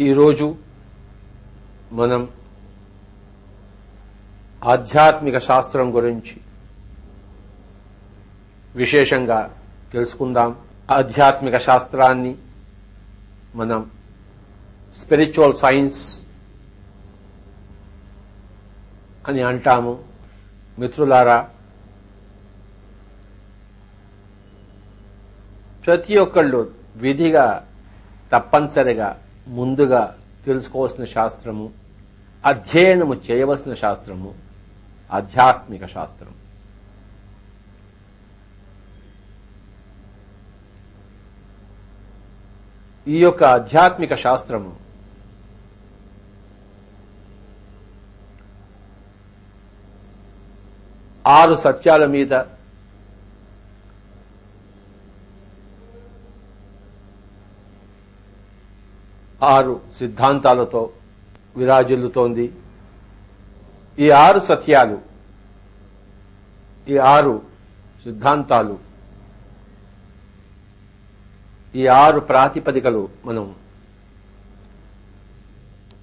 ఈరోజు మనం ఆధ్యాత్మిక శాస్త్రం గురించి విశేషంగా తెలుసుకుందాం. ఆధ్యాత్మిక శాస్త్రాన్ని మనం స్పిరిచువల్ సైన్స్ అని అంటాము. మిత్రులారా ప్రతి ఒక్కళ్ళు విధిగా తప్పనిసరిగా ముందుగా తెలుసుకోవాల్సిన శాస్త్రము అధ్యయనము చేయవలసిన శాస్త్రము ఆధ్యాత్మిక శాస్త్రం. ఈ యొక్క ఆధ్యాత్మిక శాస్త్రము ఆరు సత్యాల మీద ఆరు సిద్ధాంతాలతో విరాజిల్లుతోంది. ఈ ఆరు సత్యాలు ఈ ఆరు సిద్ధాంతాలు ఈ ఆరు ప్రాతిపదికలు మనం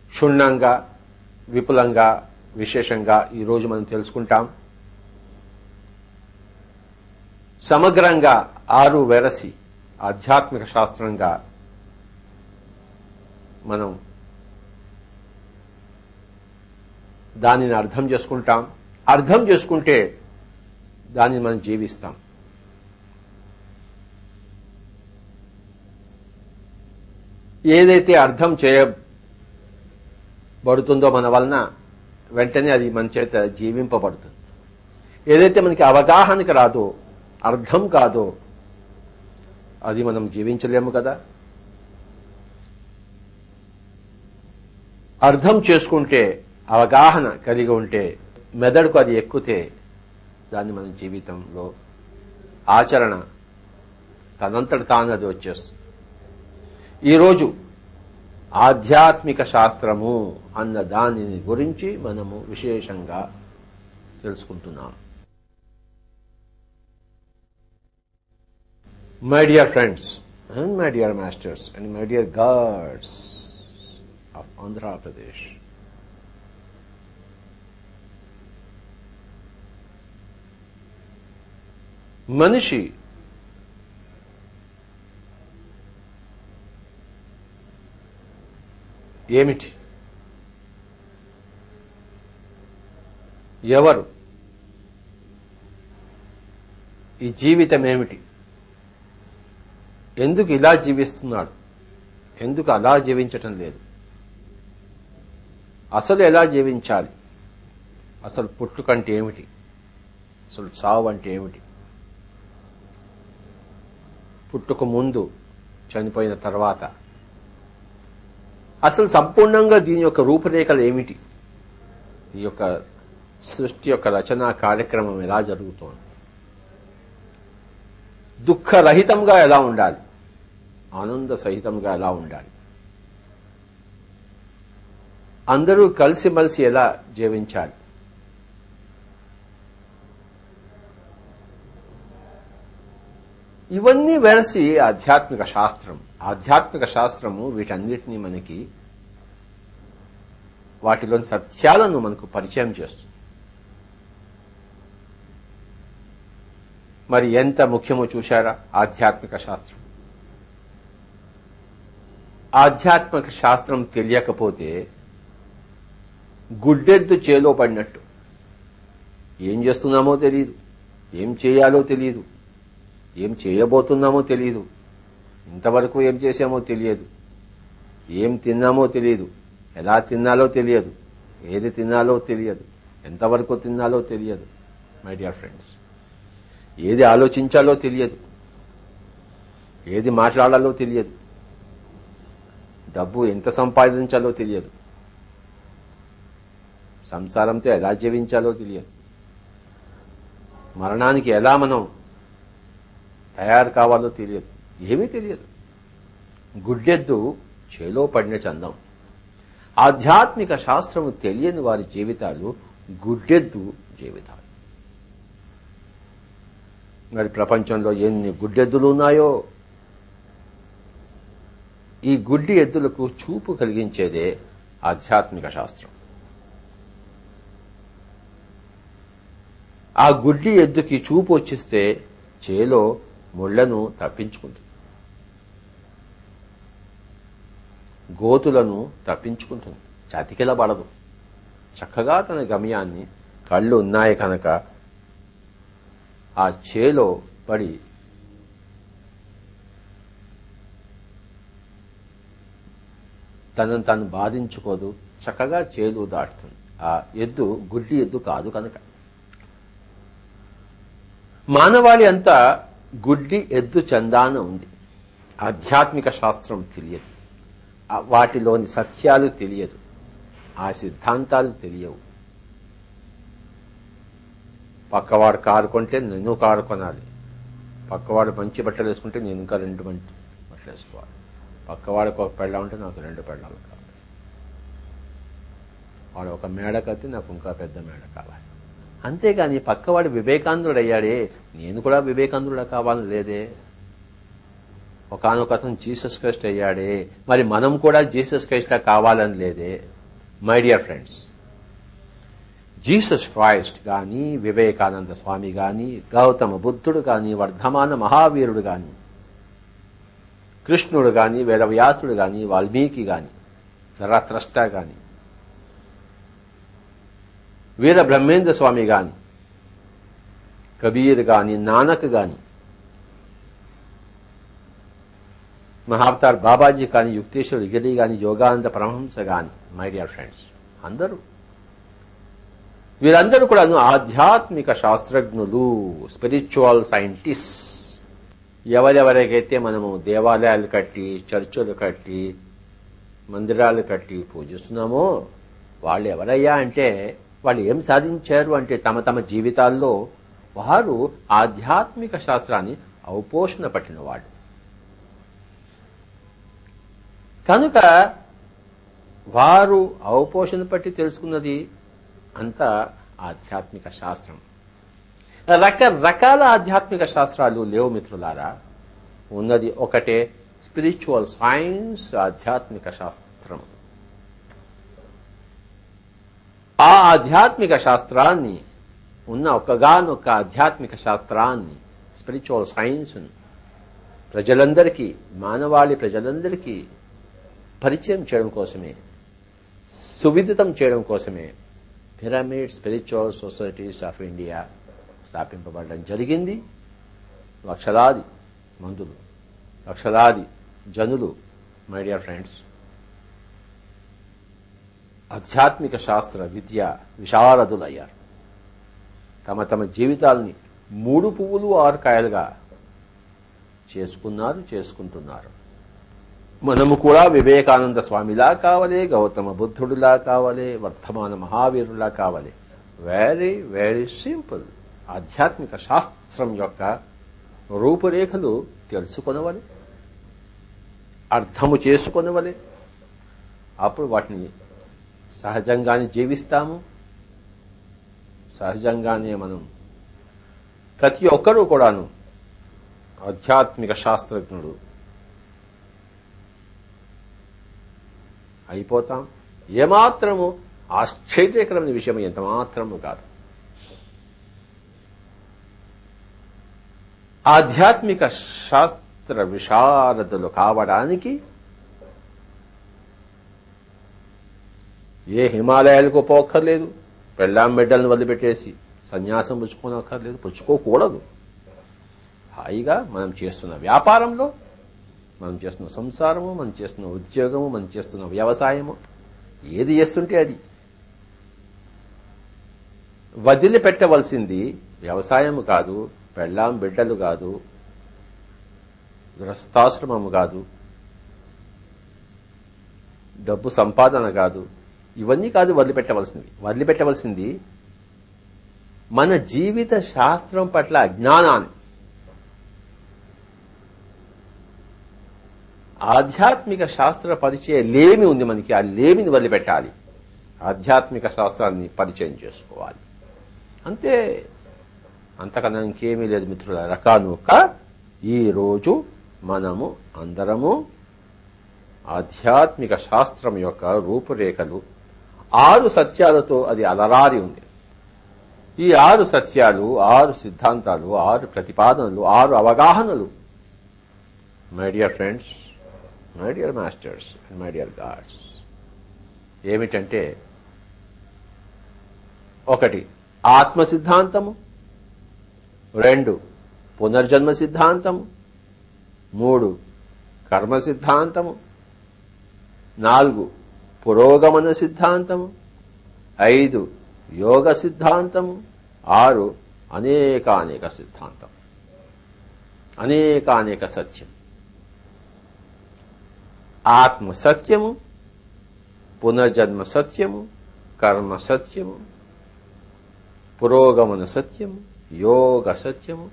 క్షుణ్ణంగా విపులంగా విశేషంగా ఈరోజు మనం తెలుసుకుంటాం. సమగ్రంగా ఆరు వెరసి ఆధ్యాత్మిక శాస్త్రంగా మనం దానిని అర్థం చేసుకుంటాం. అర్థం చేసుకుంటే దానిని మనం జీవిస్తాం. ఏదైతే అర్థం చేయబడుతుందో మన వలన వెంటనే అది మన చేత జీవింపబడుతుంది. ఏదైతే మనకి అవగాహనకి రాదో అర్థం కాదో అది మనం జీవించలేము కదా. అర్థం చేసుకుంటే అవగాహన కలిగి ఉంటే మెదడుకు అది ఎక్కుతే దాన్ని మన జీవితంలో ఆచరణ తనంతట తాను అది వచ్చేస్తుంది. ఈరోజు ఆధ్యాత్మిక శాస్త్రము అన్న దానిని గురించి మనము విశేషంగా తెలుసుకుంటున్నాం. My dear friends and my dear masters and my dear gods of Andhra Pradesh, మనిషి ఏమిటి? ఎవరు? ఈ జీవితం ఏమిటి? ఎందుకు ఇలా జీవిస్తున్నాడు? ఎందుకు అలా జీవించటం లేదు? అసలు ఎలా జీవించాలి? అసలు పుట్టుకంటే ఏమిటి? అసలు చావు అంటే ఏమిటి? పుట్టుక ముందు చనిపోయిన తర్వాత అసలు సంపూర్ణంగా దీని యొక్క రూపురేఖలు ఏమిటి? ఈ యొక్క సృష్టి యొక్క రచనా కార్యక్రమం ఎలా జరుగుతోంది? దుఃఖరహితంగా ఎలా ఉండాలి? ఆనంద సహితంగా ఎలా ఉండాలి? అందరూ కలిసిమెలిసి ఎలా జీవించాలి? ఇవన్నీ వెలసి ఆధ్యాత్మిక శాస్త్రం. ఆధ్యాత్మిక శాస్త్రము వీటన్నిటినీ మనకి వాటిలోని సత్యాలను మనకు పరిచయం చేస్తుంది. మరి ఎంత ముఖ్యమో చూశారా? ఆధ్యాత్మిక శాస్త్రం. ఆధ్యాత్మిక శాస్త్రం తెలియకపోతే గుడ్డెద్దు చేలో పడినట్టు. ఏం చేస్తున్నామో తెలియదు ఏం చేయాలో తెలియదు ఏం చేయబోతున్నామో తెలియదు ఇంతవరకు ఏం చేశామో తెలియదు. ఏం తిన్నామో తెలియదు ఎలా తిన్నాలో తెలియదు. ఏది తిన్నాలో తెలియదు. ఎంతవరకు తిన్నాలో తెలియదు. మై డియర్ ఫ్రెండ్స్ ఏది ఆలోచించాలో తెలియదు. ఏది మాట్లాడాలో తెలియదు. డబ్బు ఎంత సంపాదించాలో తెలియదు. సంసారంతో ఎలా జీవించాలో తెలియదు. మరణానికి ఎలా మనం తయారు కావాలో తెలియదు. ఏమీ తెలియదు. గుడ్డెద్దు చేలో పడిన చందం. ఆధ్యాత్మిక శాస్త్రము తెలియని వారి జీవితాలు గుడ్డెద్దు జీవితాలు. మరి ప్రపంచంలో ఎన్ని గుడ్డెద్దులు ఉన్నాయో? ఈ గుడ్డి ఎద్దులకు చూపు కలిగించేదే ఆధ్యాత్మిక శాస్త్రం. ఆ గుడ్డి ఎద్దుకి చూపు వచ్చిస్తే చేలో ముళ్ళను తప్పించుకుంటుంది గోతులను తప్పించుకుంటుంది. చతికిల పడదు. చక్కగా తన గమ్యాన్ని కళ్ళు ఉన్నాయి కనుక ఆ చేలో పడి తనను తను బాధించుకోదు. చక్కగా చేలు దాటుతుంది. ఆ ఎద్దు గుడ్డి ఎద్దు కాదు కనుక. మానవాళి అంతా గుడ్డి ఎద్దు చందాన ఉంది. ఆధ్యాత్మిక శాస్త్రం తెలియదు. వాటిలోని సత్యాలు తెలియదు. ఆ సిద్ధాంతాలు తెలియవు. పక్కవాడు కారు కొంటే నేను కారు కొనాలి. పక్కవాడు మంచి బట్టలు వేసుకుంటే నేను ఇంకా రెండు మంచి బట్టలు వేసుకోవాలి. పక్కవాడికి ఒక పెళ్ళ ఉంటే నాకు రెండు పెళ్ళాలు కావాలి. వాడు ఒక మేడ కత్తి నాకు ఇంకా పెద్ద మేడ కావాలి. అంతేగాని పక్కవాడు వివేకాంధ్రుడయ్యాడే అయ్యాడే నేను కూడా వివేకానందుడు కావాలని లేదే. ఒకనొక అతను జీసస్ క్రైస్ట్ అయ్యాడే. మరి మనం కూడా జీసస్ క్రైస్ట్ కావాలని లేదే. My dear friends Jesus Christ గాని వివేకానంద స్వామి గాని గౌతమ బుద్ధుడు గాని వర్ధమాన మహావీరుడు గాని కృష్ణుడు గాని వేదవ్యాసుడు గాని వాల్మీకి గాని జరత్రష్ట గాని వీర బ్రహ్మేంద్ర స్వామి గాని కబీర్ గాని నానక్ గాని మహావతార్ బాబాజీ కానీ యుక్తేశ్వర్ గిరి గాని యోగానంద పరమహంస గాని మై డియర్ ఫ్రెండ్స్ అందరూ. వీరందరూ కూడా ఆధ్యాత్మిక శాస్త్రజ్ఞులు స్పిరిచువల్ సైంటిస్ట్ ఎవరెవరికైతే మనము దేవాలయాలు కట్టి చర్చలు కట్టి మందిరాలు కట్టి పూజిస్తున్నామో వాళ్ళు ఎవరయ్యా అంటే వాళ్ళు ఏం సాధించారు అంటే తమ తమ జీవితాల్లో వారు ఆధ్యాత్మిక శాస్త్రాన్ని అవపోషణ పట్టినవాడు కనుక వారు అవపోషణ పట్టి తెలుసుకున్నది అంతా ఆధ్యాత్మిక శాస్త్రం. రకరకాల ఆధ్యాత్మిక శాస్త్రాలు లేవు మిత్రులారా. ఉన్నది ఒకటే స్పిరిచువల్ సైన్స్ ఆధ్యాత్మిక శాస్త్రం. ఆ ఆధ్యాత్మిక శాస్త్రాన్ని ఉన్న ఒకగానొక్క ఆధ్యాత్మిక శాస్త్రాన్ని స్పిరిచువల్ సైన్స్ను ప్రజలందరికీ మానవాళి ప్రజలందరికీ పరిచయం చేయడం కోసమే సువిదితం చేయడం కోసమే pyramid spiritual societies of India స్థాపింపబడడం జరిగింది. లక్షలాది మందులు లక్షలాది జనులు మై డియర్ ఫ్రెండ్స్ ఆధ్యాత్మిక శాస్త్ర విద్య విశారదులయ్యారు. తమ తమ జీవితాల్ని మూడు పువ్వులు ఆరు కాయలుగా చేసుకున్నారు చేసుకుంటున్నారు. మనము కూడా వివేకానంద స్వామిలా కావాలి గౌతమ బుద్ధుడిలా కావాలి వర్ధమాన మహావీరులా కావాలి. వెరీ వెరీ సింపుల్ ఆధ్యాత్మిక శాస్త్రం యొక్క రూపురేఖలు తెలుసుకొనవలే అర్థము చేసుకొనవలే. అప్పుడు వాటిని సహజంగానే జీవిస్తాము. సహజంగానే మనం ప్రతి ఒక్కరూ కూడాను ఆధ్యాత్మిక శాస్త్రజ్ఞుడు. అయిపోతాం. ఏమాత్రము ఆశ్చర్యకరమైన విషయం ఎంత మాత్రము కాదు. ఆధ్యాత్మిక శాస్త్ర విశారదులు కావడానికి ఏ హిమాలయాలకు పోక్కర్లేదు. పెళ్ళాం బిడ్డలను వదిలిపెట్టేసి సన్యాసం పుచ్చుకోనక్కర్లేదు. పుచ్చుకోకూడదు. హాయిగా మనం చేస్తున్న వ్యాపారంలో మనం చేస్తున్న సంసారము మనం చేస్తున్న ఉద్యోగము మనం చేస్తున్న వ్యవసాయము ఏది చేస్తుంటే అది. వదిలిపెట్టవలసింది వ్యవసాయము కాదు పెళ్ళాం బిడ్డలు కాదు గృహస్థాశ్రమము కాదు డబ్బు సంపాదన కాదు ఇవన్నీ కాదు వదిలిపెట్టవలసింది వదిలిపెట్టవలసింది మన జీవిత శాస్త్రం పట్ల అజ్ఞానాన్ని ఆధ్యాత్మిక శాస్త్ర పరిచయం లేమి ఉంది మనకి ఆ లేమిని వదిలిపెట్టాలి. ఆధ్యాత్మిక శాస్త్రాన్ని పరిచయం చేసుకోవాలి. అంతే. అంతకన్నా ఇంకేమీ లేదు మిత్రుల రకానుక ఈ రోజు మనము అందరము ఆధ్యాత్మిక శాస్త్రం యొక్క రూపురేఖలు ఆరు సత్యాలతో అది అలరారి ఉంది. ఈ ఆరు సత్యాలు ఆరు సిద్ధాంతాలు ఆరు ప్రతిపాదనలు ఆరు అవగాహనలు. My dear friends my dear masters and my dear gods ఏమిటంటే ఒకటి ఆత్మ సిద్ధాంతము రెండు పునర్జన్మ సిద్ధాంతము. మూడు కర్మ సిద్ధాంతము. నాలుగు పురోగమన సిద్ధాంతము. ఐదు యోగ సిద్ధాంతము. ఆరు అనేకానేక సిద్ధాంతం. అనేకానేక సత్యం. ఆత్మ సత్యము పునర్జన్మ సత్యము కర్మ సత్యము పురోగమన సత్యము యోగ సత్యము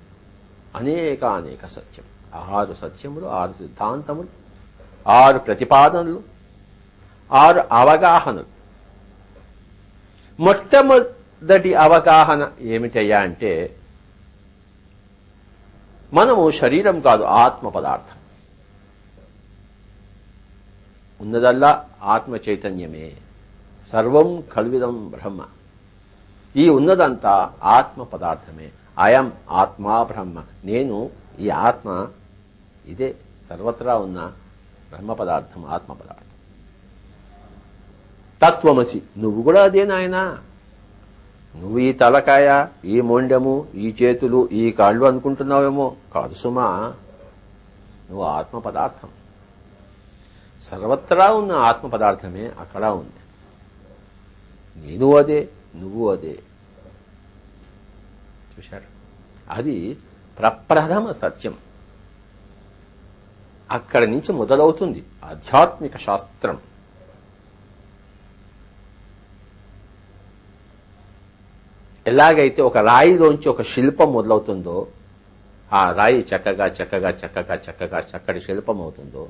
అనేకానేక సత్యం ఆరు సత్యములు ఆరు సిద్ధాంతములు ఆరు ప్రతిపాదనలు. ఆరు అవగాహనలు మొట్టమొదటి అవగాహన ఏమిటయ్యా అంటే మనము శరీరం కాదు ఆత్మ పదార్థం. ఉన్నదల్లా ఆత్మ చైతన్యమే. సర్వం కల్విదం బ్రహ్మ. ఈ ఉన్నదంతా ఆత్మ పదార్థమే. అయం ఆత్మా బ్రహ్మ. నేను ఈ ఆత్మ ఇదే సర్వత్రా ఉన్న బ్రహ్మ పదార్థం ఆత్మ పదార్థం. తత్వమసి. నువ్వు కూడా అదే నాయనా. నువ్వు ఈ తలకాయ ఈ మొండెము ఈ చేతులు ఈ కాళ్ళు అనుకుంటున్నావేమో. కాదు సుమా నువ్వు ఆత్మ పదార్థం. సర్వత్రా ఉన్న ఆత్మ పదార్థమే అక్కడ ఉంది. నేను అదే నువ్వు అదే. చూశారు? అది ప్రప్రథమ సత్యం. అక్కడి నుంచి మొదలవుతుంది ఆధ్యాత్మిక శాస్త్రం. ఎలాగైతే ఒక రాయిలోంచి ఒక శిల్పం మొదలవుతుందో ఆ రాయి చక్కగా చక్కగా చక్కగా చక్కగా చక్కటి శిల్పం అవుతుందో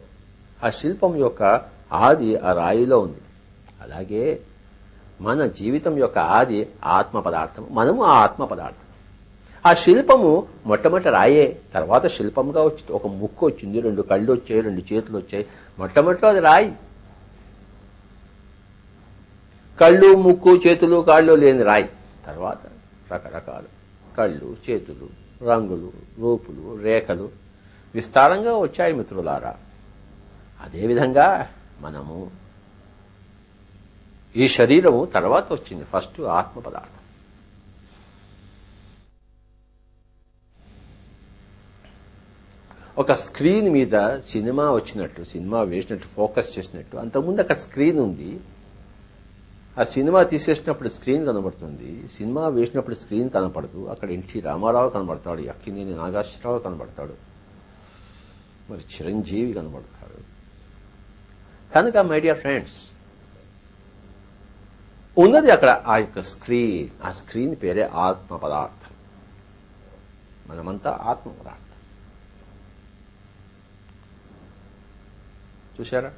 ఆ శిల్పం యొక్క ఆది ఆ రాయిలో ఉంది. అలాగే మన జీవితం యొక్క ఆది ఆత్మ పదార్థం. మనము ఆ ఆత్మ పదార్థం. ఆ శిల్పము మొట్టమొదటి రాయే తర్వాత శిల్పంగా వచ్చింది. ఒక ముక్కు వచ్చింది రెండు కళ్ళు వచ్చాయి రెండు చేతులు వచ్చాయి. మొట్టమొదటిలో అది రాయి. కళ్ళు ముక్కు చేతులు కాళ్ళు లేని రాయి. తర్వాత రకరకాలు. కళ్ళు చేతులు రంగులు రూపులు రేఖలు విస్తారంగా వచ్చాయి మిత్రులారా. అదేవిధంగా మనము ఈ శరీరము తర్వాత వచ్చింది ఫస్ట్ ఆత్మ పదార్థం. ఒక స్క్రీన్ మీద సినిమా వచ్చినట్టు సినిమా వేసినట్టు ఫోకస్ చేసినట్టు అంతకుముందు ఒక స్క్రీన్ ఉంది ఆ సినిమా తీసేసినప్పుడు స్క్రీన్ కనబడుతుంది. సినిమా వేసినప్పుడు స్క్రీన్ కనపడదు. అక్కడ ఎన్టీ రామారావు కనబడతాడు. అక్కినేని నాగేశ్వరరావు కనబడతాడు. మరి చిరంజీవి కనబడతాడు. కనుక మై డియర్ ఫ్రెండ్స్ ఉన్నది అక్కడ ఆ యొక్క స్క్రీన్. ఆ స్క్రీన్ పేరే ఆత్మ పదార్థం. మనమంతా ఆత్మ పదార్థం. చూశారా?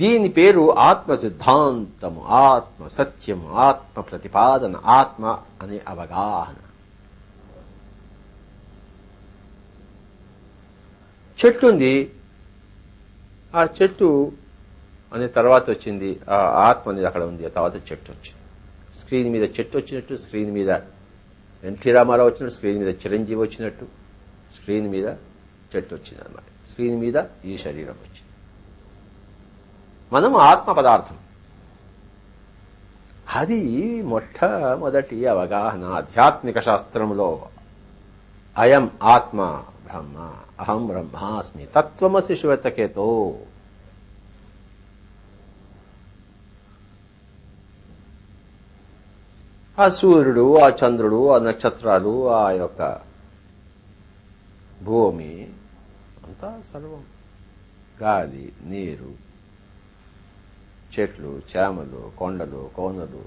దీని పేరు ఆత్మ సిద్ధాంతము ఆత్మ సత్యము ఆత్మ ప్రతిపాదన ఆత్మ అనే అవగాహన. చెట్టు ఉంది ఆ చెట్టు అనే తర్వాత వచ్చింది. ఆ ఆత్మ అనేది అక్కడ ఉంది. ఆ తర్వాత చెట్టు వచ్చింది. స్క్రీన్ మీద చెట్టు వచ్చినట్టు స్క్రీన్ మీద ఎన్టీ రామారావు వచ్చినట్టు స్క్రీన్ మీద చిరంజీవి వచ్చినట్టు స్క్రీన్ మీద చెట్టు వచ్చింది అన్నమాట స్క్రీన్ మీద ఈ శరీరం వచ్చింది. మనం ఆత్మ పదార్థం. అది మొట్టమొదటి అవగాహన ఆధ్యాత్మిక శాస్త్రంలో అయం ఆత్మ బ్రహ్మ అహం బ్రహ్మాస్మి తత్వమసి శివతకేతో ఆ సూర్యుడు ఆ చంద్రుడు ఆ నక్షత్రాలు ఆ యొక్క భూమి అంతా సర్వం. గాలి నీరు చెట్లు చేమలు కొండలు కోనలు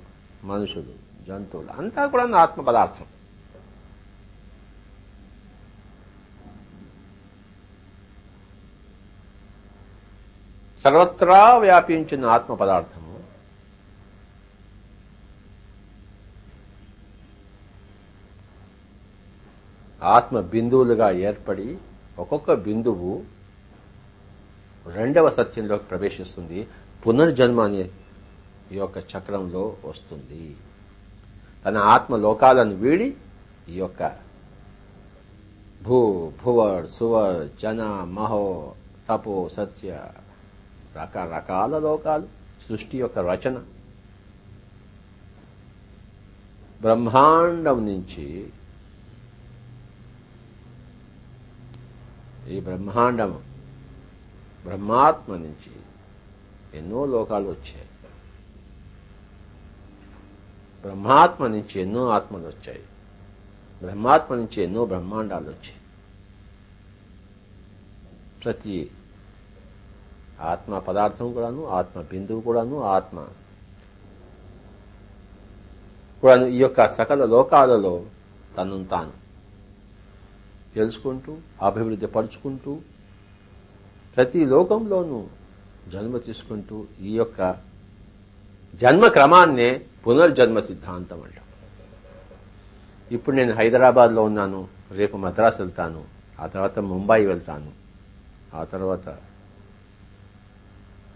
మనుషులు జంతువులు అంతా కూడా ఆత్మ పదార్థం. సర్వత్రా వ్యాపించిన ఆత్మ పదార్థము ఆత్మ బిందువులుగా ఏర్పడి ఒక్కొక్క బిందువు రెండవ సత్యంలోకి ప్రవేశిస్తుంది. పునర్జన్మ అనే ఈ యొక్క చక్రంలో వస్తుంది. తన ఆత్మ లోకాలను వీడి ఈ యొక్క భూ భువర్ సువర్ జన మహో తపో సత్య రకరకాల లోకాలు సృష్టి యొక్క రచన. బ్రహ్మాండం నుంచి ఈ బ్రహ్మాండం బ్రహ్మాత్మ నుంచి ఎన్నో లోకాలు వచ్చాయి. బ్రహ్మాత్మ నుంచి ఎన్నో ఆత్మలు వచ్చాయి. బ్రహ్మాత్మ నుంచి ఎన్నో బ్రహ్మాండాలు వచ్చాయి. ప్రతి ఆత్మ పదార్థం కూడాను ఆత్మ బిందువు కూడాను ఆత్మ కూడాను ఈ యొక్క సకల లోకాలలో తను తాను తెలుసుకుంటూ అభివృద్ధి పరుచుకుంటూ ప్రతి లోకంలోనూ జన్మ తీసుకుంటూ ఈ యొక్క జన్మ క్రమాన్నే పునర్జన్మ సిద్ధాంతం అంటాం. ఇప్పుడు నేను హైదరాబాద్లో ఉన్నాను రేపు మద్రాసు వెళ్తాను ఆ తర్వాత ముంబై వెళ్తాను ఆ తర్వాత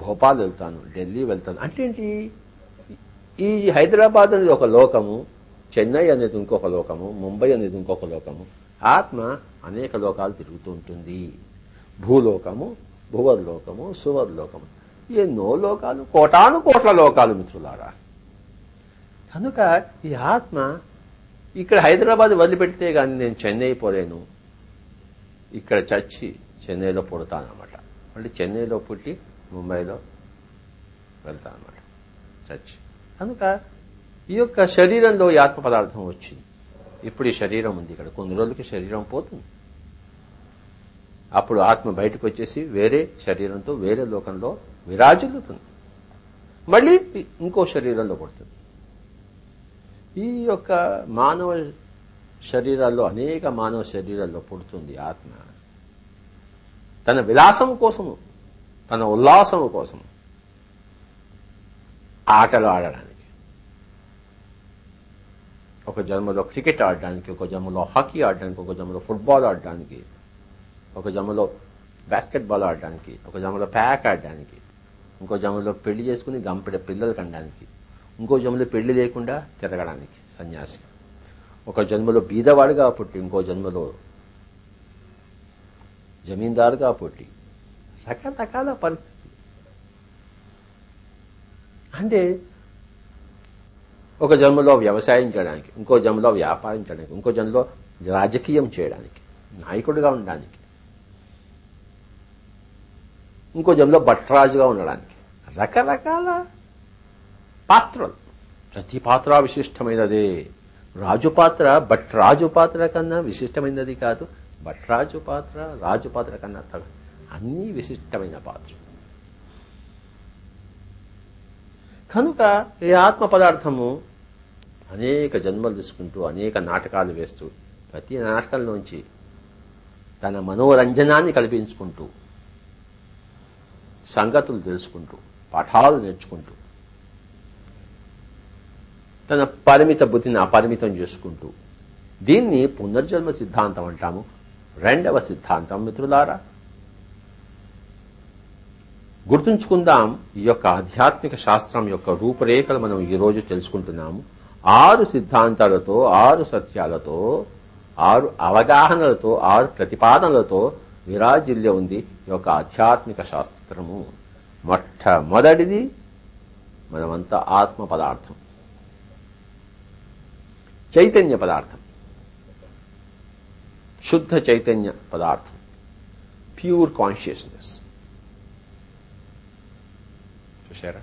భోపాల్ వెళ్తాను ఢిల్లీ వెళ్తాను. అంటే ఏంటి? ఈ హైదరాబాద్ అనేది ఒక లోకము చెన్నై అనేది ఇంకొక లోకము ముంబై అనేది ఇంకొక లోకము ఆత్మ అనేక లోకాలు తిరుగుతూ ఉంటుంది. భూలోకము భువర్లోకము సువర్లోకము. ఎన్నో లోకాలు కోటాను కోట్ల లోకాలు మిత్రులారా. కనుక ఈ ఆత్మ ఇక్కడ హైదరాబాద్ వదిలిపెడితే గాని నేను చెన్నై పోలేను. ఇక్కడ చచ్చి చెన్నైలో పుడతానమాట మళ్ళీ చెన్నైలో పుట్టి ముంబైలో వెళ్తానమాట చచ్చి. కనుక ఈ యొక్క శరీరంలో ఈ ఆత్మ పదార్థం వచ్చింది. ఇప్పుడు ఈ శరీరం ఉంది ఇక్కడ. కొన్ని రోజులకి శరీరం పోతుంది. అప్పుడు ఆత్మ బయటకు వచ్చేసి వేరే శరీరంతో వేరే లోకంలో విరాజిల్లుతుంది. మళ్ళీ ఇంకో శరీరంలో పడుతుంది ఈ యొక్క మానవ శరీరాల్లో అనేక మానవ శరీరాల్లో పుడుతుంది ఆత్మ. తన విలాసం కోసము తన ఉల్లాసం కోసము ఆటలు ఆడడానికి. ఒక జన్మలో క్రికెట్ ఆడడానికి ఒక జన్మలో హాకీ ఆడడానికి ఒక జన్మలో ఫుట్బాల్ ఆడడానికి ఒక జన్మలో బాస్కెట్బాల్ ఆడడానికి ఒక జమలో ప్యాక్ ఆడడానికి ఇంకో జమలో పెళ్ళి చేసుకుని గంపెడ పిల్లలు కనడానికి ఇంకో జమలో పెళ్ళి లేకుండా తిరగడానికి సన్యాసి. ఒక జన్మలో బీదవాడుగా పుట్టి ఇంకో జన్మలో జమీందారుగా పుట్టి. రకరకాల పరిస్థితి అంటే ఒక జన్మలో వ్యవసాయం చేయడానికి ఇంకో జన్మలో వ్యాపారం చేయడానికి ఇంకో జన్మలో రాజకీయం చేయడానికి నాయకుడిగా ఉండడానికి ఇంకో జంలో భట్రాజుగా ఉండడానికి. రకరకాల పాత్రలు. ప్రతి పాత్ర విశిష్టమైనదే. రాజు పాత్ర భట్రాజు పాత్ర కన్నా విశిష్టమైనది కాదు. భట్రాజు పాత్ర రాజు పాత్ర కన్నా తగ అన్నీ విశిష్టమైన పాత్ర కనుక ఈ ఆత్మ పదార్థము అనేక జన్మలు తీసుకుంటూ అనేక నాటకాలు వేస్తూ ప్రతి నాటకాల నుంచి తన మనోరంజనాన్ని కల్పించుకుంటూ సంగతులు తెలుసుకుంటూ పాఠాలు నేర్చుకుంటూ తన పరిమిత బుద్ధిని అపరిమితం చేసుకుంటూ దీన్ని పునర్జన్మ సిద్ధాంతం అంటాము. రెండవ సిద్ధాంతం మిత్రులారా. గుర్తుంచుకుందాం ఈ యొక్క ఆధ్యాత్మిక శాస్త్రం యొక్క రూపురేఖలు మనం ఈ రోజు తెలుసుకుంటున్నాము. ఆరు సిద్ధాంతాలతో ఆరు సత్యాలతో ఆరు అవగాహనలతో ఆరు ప్రతిపాదనలతో విరాజిల్య ఉంది. ఈ యొక్క ఆధ్యాత్మిక శాస్త్రము మొట్టమొదటిది మనమంతా ఆత్మ పదార్థం. చైతన్య పదార్థం. శుద్ధ చైతన్య పదార్థం. Pure consciousness. చూశారా?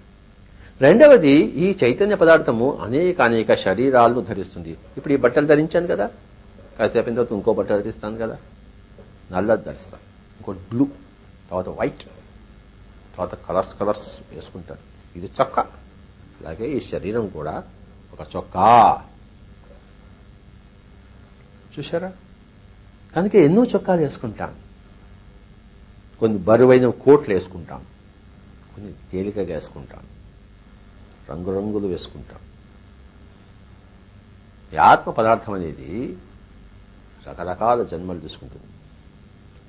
రెండవది ఈ చైతన్య పదార్థము అనేక అనేక శరీరాలను ధరిస్తుంది. ఇప్పుడు ఈ బట్టలు ధరించాను కదా. కాసేపు తర్వాత ఇంకో బట్ట ధరిస్తాను కదా. నల్లది ధరిస్తాను. ఇంకో బ్లూ తర్వాత వైట్ తర్వాత కలర్స్ కలర్స్ వేసుకుంటారు. ఇది చొక్కా. అలాగే ఈ శరీరం కూడా ఒక చొక్కా. చూసారా కనుక ఎన్నో చొక్కాలు వేసుకుంటాం. కొన్ని బరువైన కోట్లు వేసుకుంటాం. కొన్ని తేలికగా వేసుకుంటాం. రంగురంగులు వేసుకుంటాం. ఈ ఆత్మ పదార్థం అనేది రకరకాల జన్మలు తీసుకుంటుంది.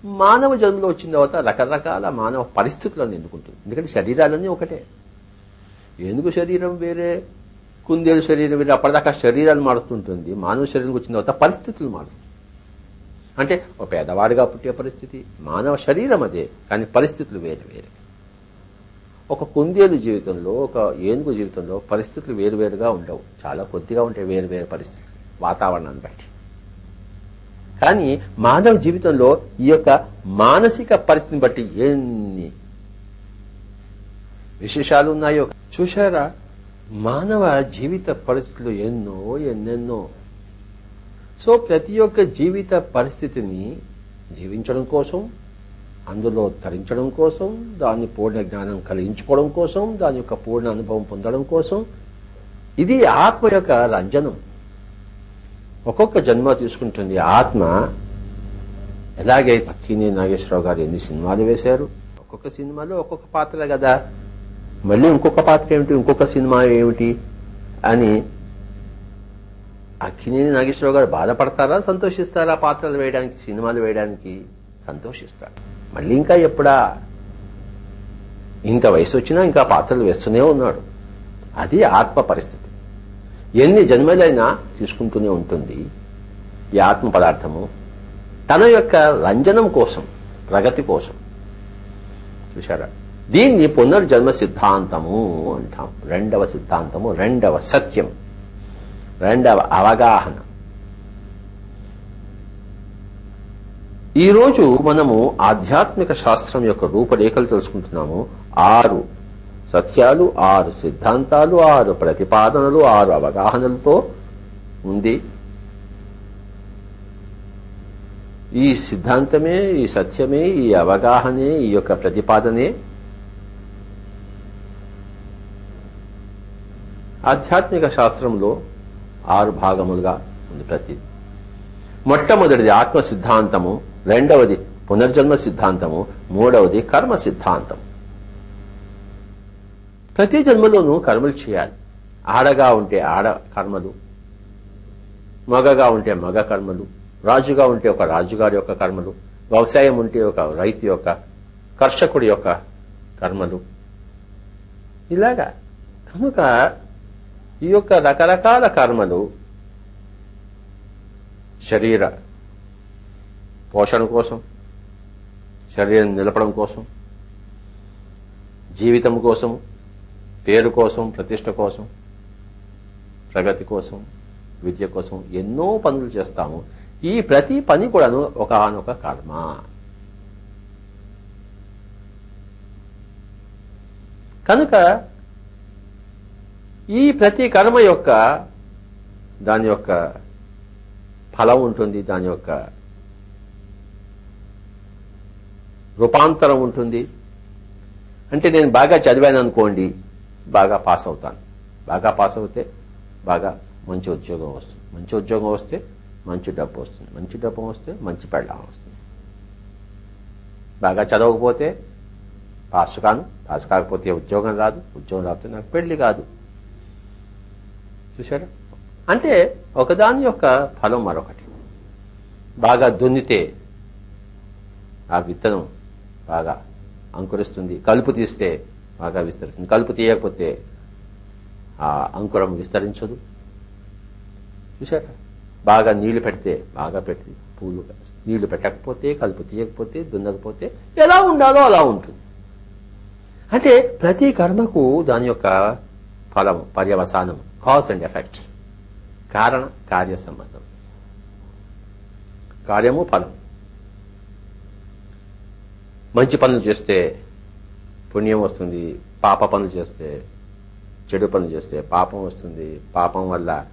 మానవ జన్మలో వచ్చిన తర్వాత రకరకాల మానవ పరిస్థితులను ఎన్నుకుంటుంది. ఎందుకంటే శరీరాలన్నీ ఒకటే. ఎందుకు శరీరం వేరే? కుందేలు శరీరం వేరే. అప్పటిదాకా శరీరాలు మారుస్తుంటుంది. మానవ శరీరం వచ్చిన తర్వాత పరిస్థితులు మారుస్తుంది అంటే ఒక పేదవాడిగా పుట్టే పరిస్థితి మానవ శరీరం అదే కానీ పరిస్థితులు వేరు వేరే. ఒక కుందేలు జీవితంలో ఒక ఏనుగు జీవితంలో పరిస్థితులు వేరువేరుగా ఉండవు. చాలా కొద్దిగా ఉంటాయి వేరు వేరు పరిస్థితులు వాతావరణాన్ని బట్టి. కానీ మానవ జీవితంలో ఈ యొక్క మానసిక పరిస్థితిని బట్టి ఎన్ని విశేషాలు ఉన్నాయో చూశారా? మానవ జీవిత పరిస్థితులు ఎన్నో ఎన్నెన్నో. సో ప్రతి ఒక్క జీవిత పరిస్థితిని జీవించడం కోసం అందులో తరించడం కోసం దాన్ని పూర్ణ జ్ఞానం కలిగించుకోవడం కోసం దాని యొక్క పూర్ణ అనుభవం పొందడం కోసం ఇది ఆత్మ యొక్క రంజనం. ఒక్కొక్క జన్మ తీసుకుంటుంది ఆత్మ. ఎలాగే పక్కిని నాగేశ్వరరావు గారు ఎన్ని సినిమాలు వేశారు? ఒక్కొక్క సినిమాలో ఒక్కొక్క పాత్ర కదా. మళ్ళీ ఇంకొక పాత్ర ఏమిటి? ఇంకొక సినిమా ఏమిటి? అని అక్కినేని నాగేశ్వరరావు గారు బాధపడతారా? సంతోషిస్తారా? పాత్రలు వేయడానికి సినిమాలు వేయడానికి సంతోషిస్తారు. మళ్ళీ ఇంకా ఎప్పుడా? ఇంత వయసు వచ్చినా ఇంకా పాత్రలు వేస్తూనే ఉన్నాడు. అది ఆత్మ పరిస్థితి. ఎన్ని జన్మలైనా తీసుకుంటూనే ఉంటుంది ఈ ఆత్మ పదార్థము తన యొక్క రంజనం కోసం ప్రగతి కోసం. చూశారా? దీన్ని పునర్జన్మ సిద్ధాంతము అంటాం. రెండవ సిద్ధాంతము రెండవ సత్యం. రెండవ అవగాహన. ఈరోజు మనము ఆధ్యాత్మిక శాస్త్రం యొక్క రూపరేఖలు తెలుసుకుంటున్నాము. ఆరు సత్యాలు ఆరు సిద్ధాంతాలు ఆరు ప్రతిపాదనలు ఆరు అవగాహనలతో ఉంది. ఈ సిద్ధాంతమే ఈ సత్యమే ఈ అవగాహనే ఈ యొక్క ప్రతిపాదనే. ఆధ్యాత్మిక శాస్త్రంలో ఆరు భాగములుగా ఉంది ప్రతి. మొట్టమొదటిది ఆత్మ సిద్ధాంతము రెండవది పునర్జన్మ సిద్ధాంతము మూడవది కర్మ సిద్ధాంతం ప్రతి జన్మలోనూ కర్మలు చేయాలి. ఆడగా ఉంటే ఆడ కర్మలు మగగా ఉంటే మగ కర్మలు రాజుగా ఉంటే ఒక రాజుగారి యొక్క కర్మలు వ్యవసాయం ఉంటే ఒక రైతు యొక్క కర్షకుడి యొక్క కర్మలు. ఇలాగా కనుక ఈ యొక్క రకరకాల కర్మలు శరీర పోషణ కోసం శరీరం నిలపడం కోసం జీవితం కోసం పేరు కోసం ప్రతిష్ట కోసం ప్రగతి కోసం విద్య కోసం ఎన్నో పనులు చేస్తాము. ఈ ప్రతి పని కూడాను ఒకనొక కర్మ. కనుక ఈ ప్రతి కర్మ యొక్క దాని యొక్క ఫలం ఉంటుంది దాని యొక్క రూపాంతరం ఉంటుంది. అంటే నేను బాగా చదివాను అనుకోండి బాగా పాస్ అవుతాను. బాగా పాస్ అవుతే బాగా మంచి ఉద్యోగం వస్తుంది. మంచి ఉద్యోగం వస్తే మంచి డబ్బు వస్తుంది. మంచి డబ్బు వస్తే మంచి పెళ్ళం వస్తుంది. బాగా చదవకపోతే పాస్ కాను. పాస్ కాకపోతే ఉద్యోగం రాదు. ఉద్యోగం రాకపోతే నాకు పెళ్ళి కాదు. చూశారా? అంటే ఒకదాని యొక్క ఫలం మరొకటి. బాగా దున్నితే ఆ విత్తనం బాగా అంకురిస్తుంది. కలుపు తీస్తే బాగా విస్తరిస్తుంది కలుపు తీయకపోతే ఆ అంకురం విస్తరించదు. చూసారా బాగా నీళ్ళు పెడితే బాగా పెట్టి పూలు నీళ్ళు పెట్టకపోతే కలుపు తీయకపోతే దున్నకపోతే ఎలా ఉండాలో అలా ఉంటుంది. అంటే ప్రతి కర్మకు దాని యొక్క ఫలం పర్యవసానం కాజ్ అండ్ ఎఫెక్ట్. కారణ కార్య సంబంధం. కార్యము ఫలం. మంచి పనులు చేస్తే పుణ్యం వస్తుంది పాప పనులు చేస్తే చెడు పనులు చేస్తే పాపం వస్తుంది. పాపం వల్ల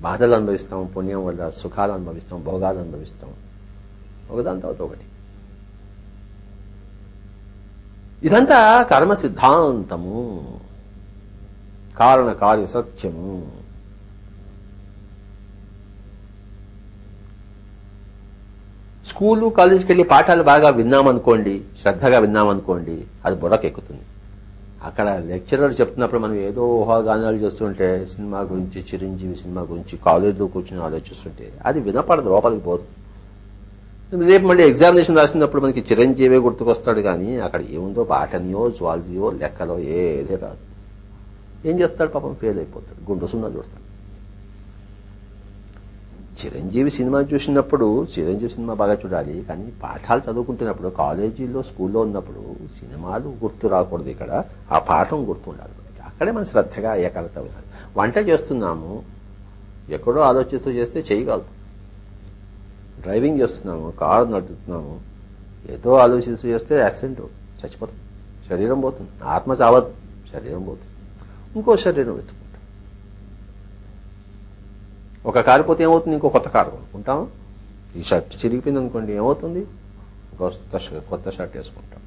బాధలు అనుభవిస్తాం పుణ్యం వల్ల సుఖాలు అనుభవిస్తాం భోగాలు అనుభవిస్తాం. ఒకదాని తర్వాత ఒకటి. ఇదంతా కర్మ సిద్ధాంతము కారణ కార్య సత్యము. స్కూలు కాలేజీకి వెళ్ళి పాఠాలు బాగా విన్నామనుకోండి శ్రద్ధగా విన్నామనుకోండి అది బుర్రకెక్కుతుంది. అక్కడ లెక్చరర్ చెప్తున్నప్పుడు మనం ఏదో ఊహాగానాలు చేస్తుంటే సినిమా గురించి చిరంజీవి సినిమా గురించి కాలేజీలో కూర్చొని ఆలోచిస్తుంటే అది వినపడదు లోపలికి పోదు. రేపు మళ్ళీ ఎగ్జామినేషన్ రాసినప్పుడు మనకి చిరంజీవి గుర్తుకొస్తాడు కానీ అక్కడ ఏముందో బాటనియో జువాలజీయో లెక్కలో ఏదే రాదు. ఏం చేస్తాడు పాపం? ఫెయిల్ అయిపోతాడు. గుండు సున్నా చూస్తాడు. చిరంజీవి సినిమా చూసినప్పుడు చిరంజీవి సినిమా బాగా చూడాలి కానీ పాఠాలు చదువుకుంటున్నప్పుడు కాలేజీలో స్కూల్లో ఉన్నప్పుడు సినిమాలు గుర్తు రాకూడదు ఇక్కడ. ఆ పాఠం గుర్తు ఉండాలి మనకి. అక్కడే మనం శ్రద్ధగా ఏకాగ్రత ఉండాలి. వంట చేస్తున్నాము. ఎక్కడో ఆలోచిస్తూ చేస్తే చేయగలదు డ్రైవింగ్ చేస్తున్నాము కారు నడుపుతున్నాము ఏదో ఆలోచిస్తూ చేస్తే యాక్సిడెంట్ చచ్చిపోతాం. శరీరం పోతుంది. ఆత్మ చావదు శరీరం పోతుంది. ఇంకో శరీరం వెతుకు ఒక కారు పోతే ఏమవుతుంది? ఇంకో కొత్త కారు కొనుక్కుంటాం. ఈ షర్ట్ చిరిగిపోయింది అనుకోండి ఏమవుతుంది? కొత్త కొత్త షర్ట్ వేసుకుంటాం.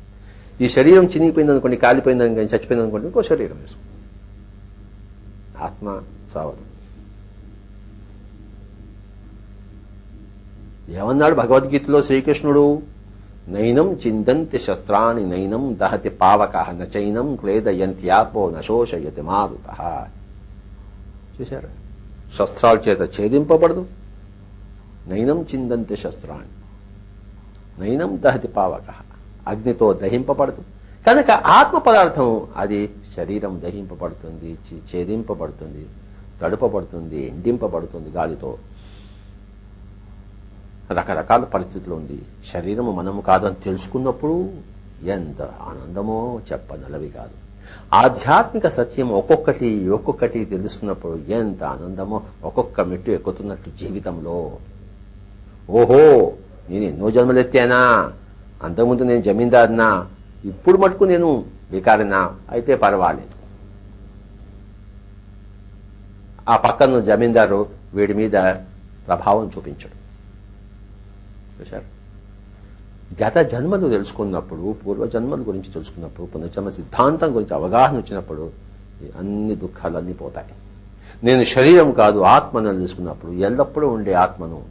ఈ శరీరం చినిగిపోయింది అనుకోండి కాలిపోయింది అనుకోండి చచ్చిపోయింది అనుకోండి ఇంకో శరీరం వేసుకుంటాం. ఆత్మ సావధం ఏమన్నాడు భగవద్గీతలో శ్రీకృష్ణుడు? నైనం చిందంతి శస్త్రాన్ని నైనం దహతి పావక నచైనం క్లేదయంత్యాపో నశోషయతి మారుత. చూశారా? శస్త్రాల చేత ఛేదింపబడదు. నైనం చిందంతి శస్త్రాన్ని నైనం దహతి పావక. అగ్నితో దహింపబడదు. కనుక ఆత్మ పదార్థం అది శరీరం దహింపబడుతుంది ఛేదింపబడుతుంది తడుపబడుతుంది ఎండింపబడుతుంది గాలితో. రకరకాల పరిస్థితులు ఉంది. శరీరము మనము కాదని తెలుసుకున్నప్పుడు ఎంత ఆనందమో చెప్పనలవి కాదు. ఆధ్యాత్మిక సత్యం ఒక్కొక్కటి ఒక్కొక్కటి తెలుస్తున్నప్పుడు ఎంత ఆనందమో ఒక్కొక్క మెట్టు ఎక్కుతున్నట్టు జీవితంలో. ఓహో నేను ఎన్నో జన్మలెత్తానా? అంతకుముందు నేను జమీందారునా? ఇప్పుడు మటుకు నేను వికారినా అయితే పర్వాలేదు. ఆ పక్కన జమీందారు వీడి మీద ప్రభావం చూపించడు. చూశారు? గత జన్మలు తెలుసుకున్నప్పుడు పూర్వ జన్మల గురించి తెలుసుకున్నప్పుడు పునర్జన్మ సిద్ధాంతం గురించి అవగాహన వచ్చినప్పుడు అన్ని దుఃఖాలన్నీ పోతాయి. నేను శరీరం కాదు ఆత్మను తెలుసుకున్నప్పుడు ఎల్లప్పుడూ ఉండే ఆత్మను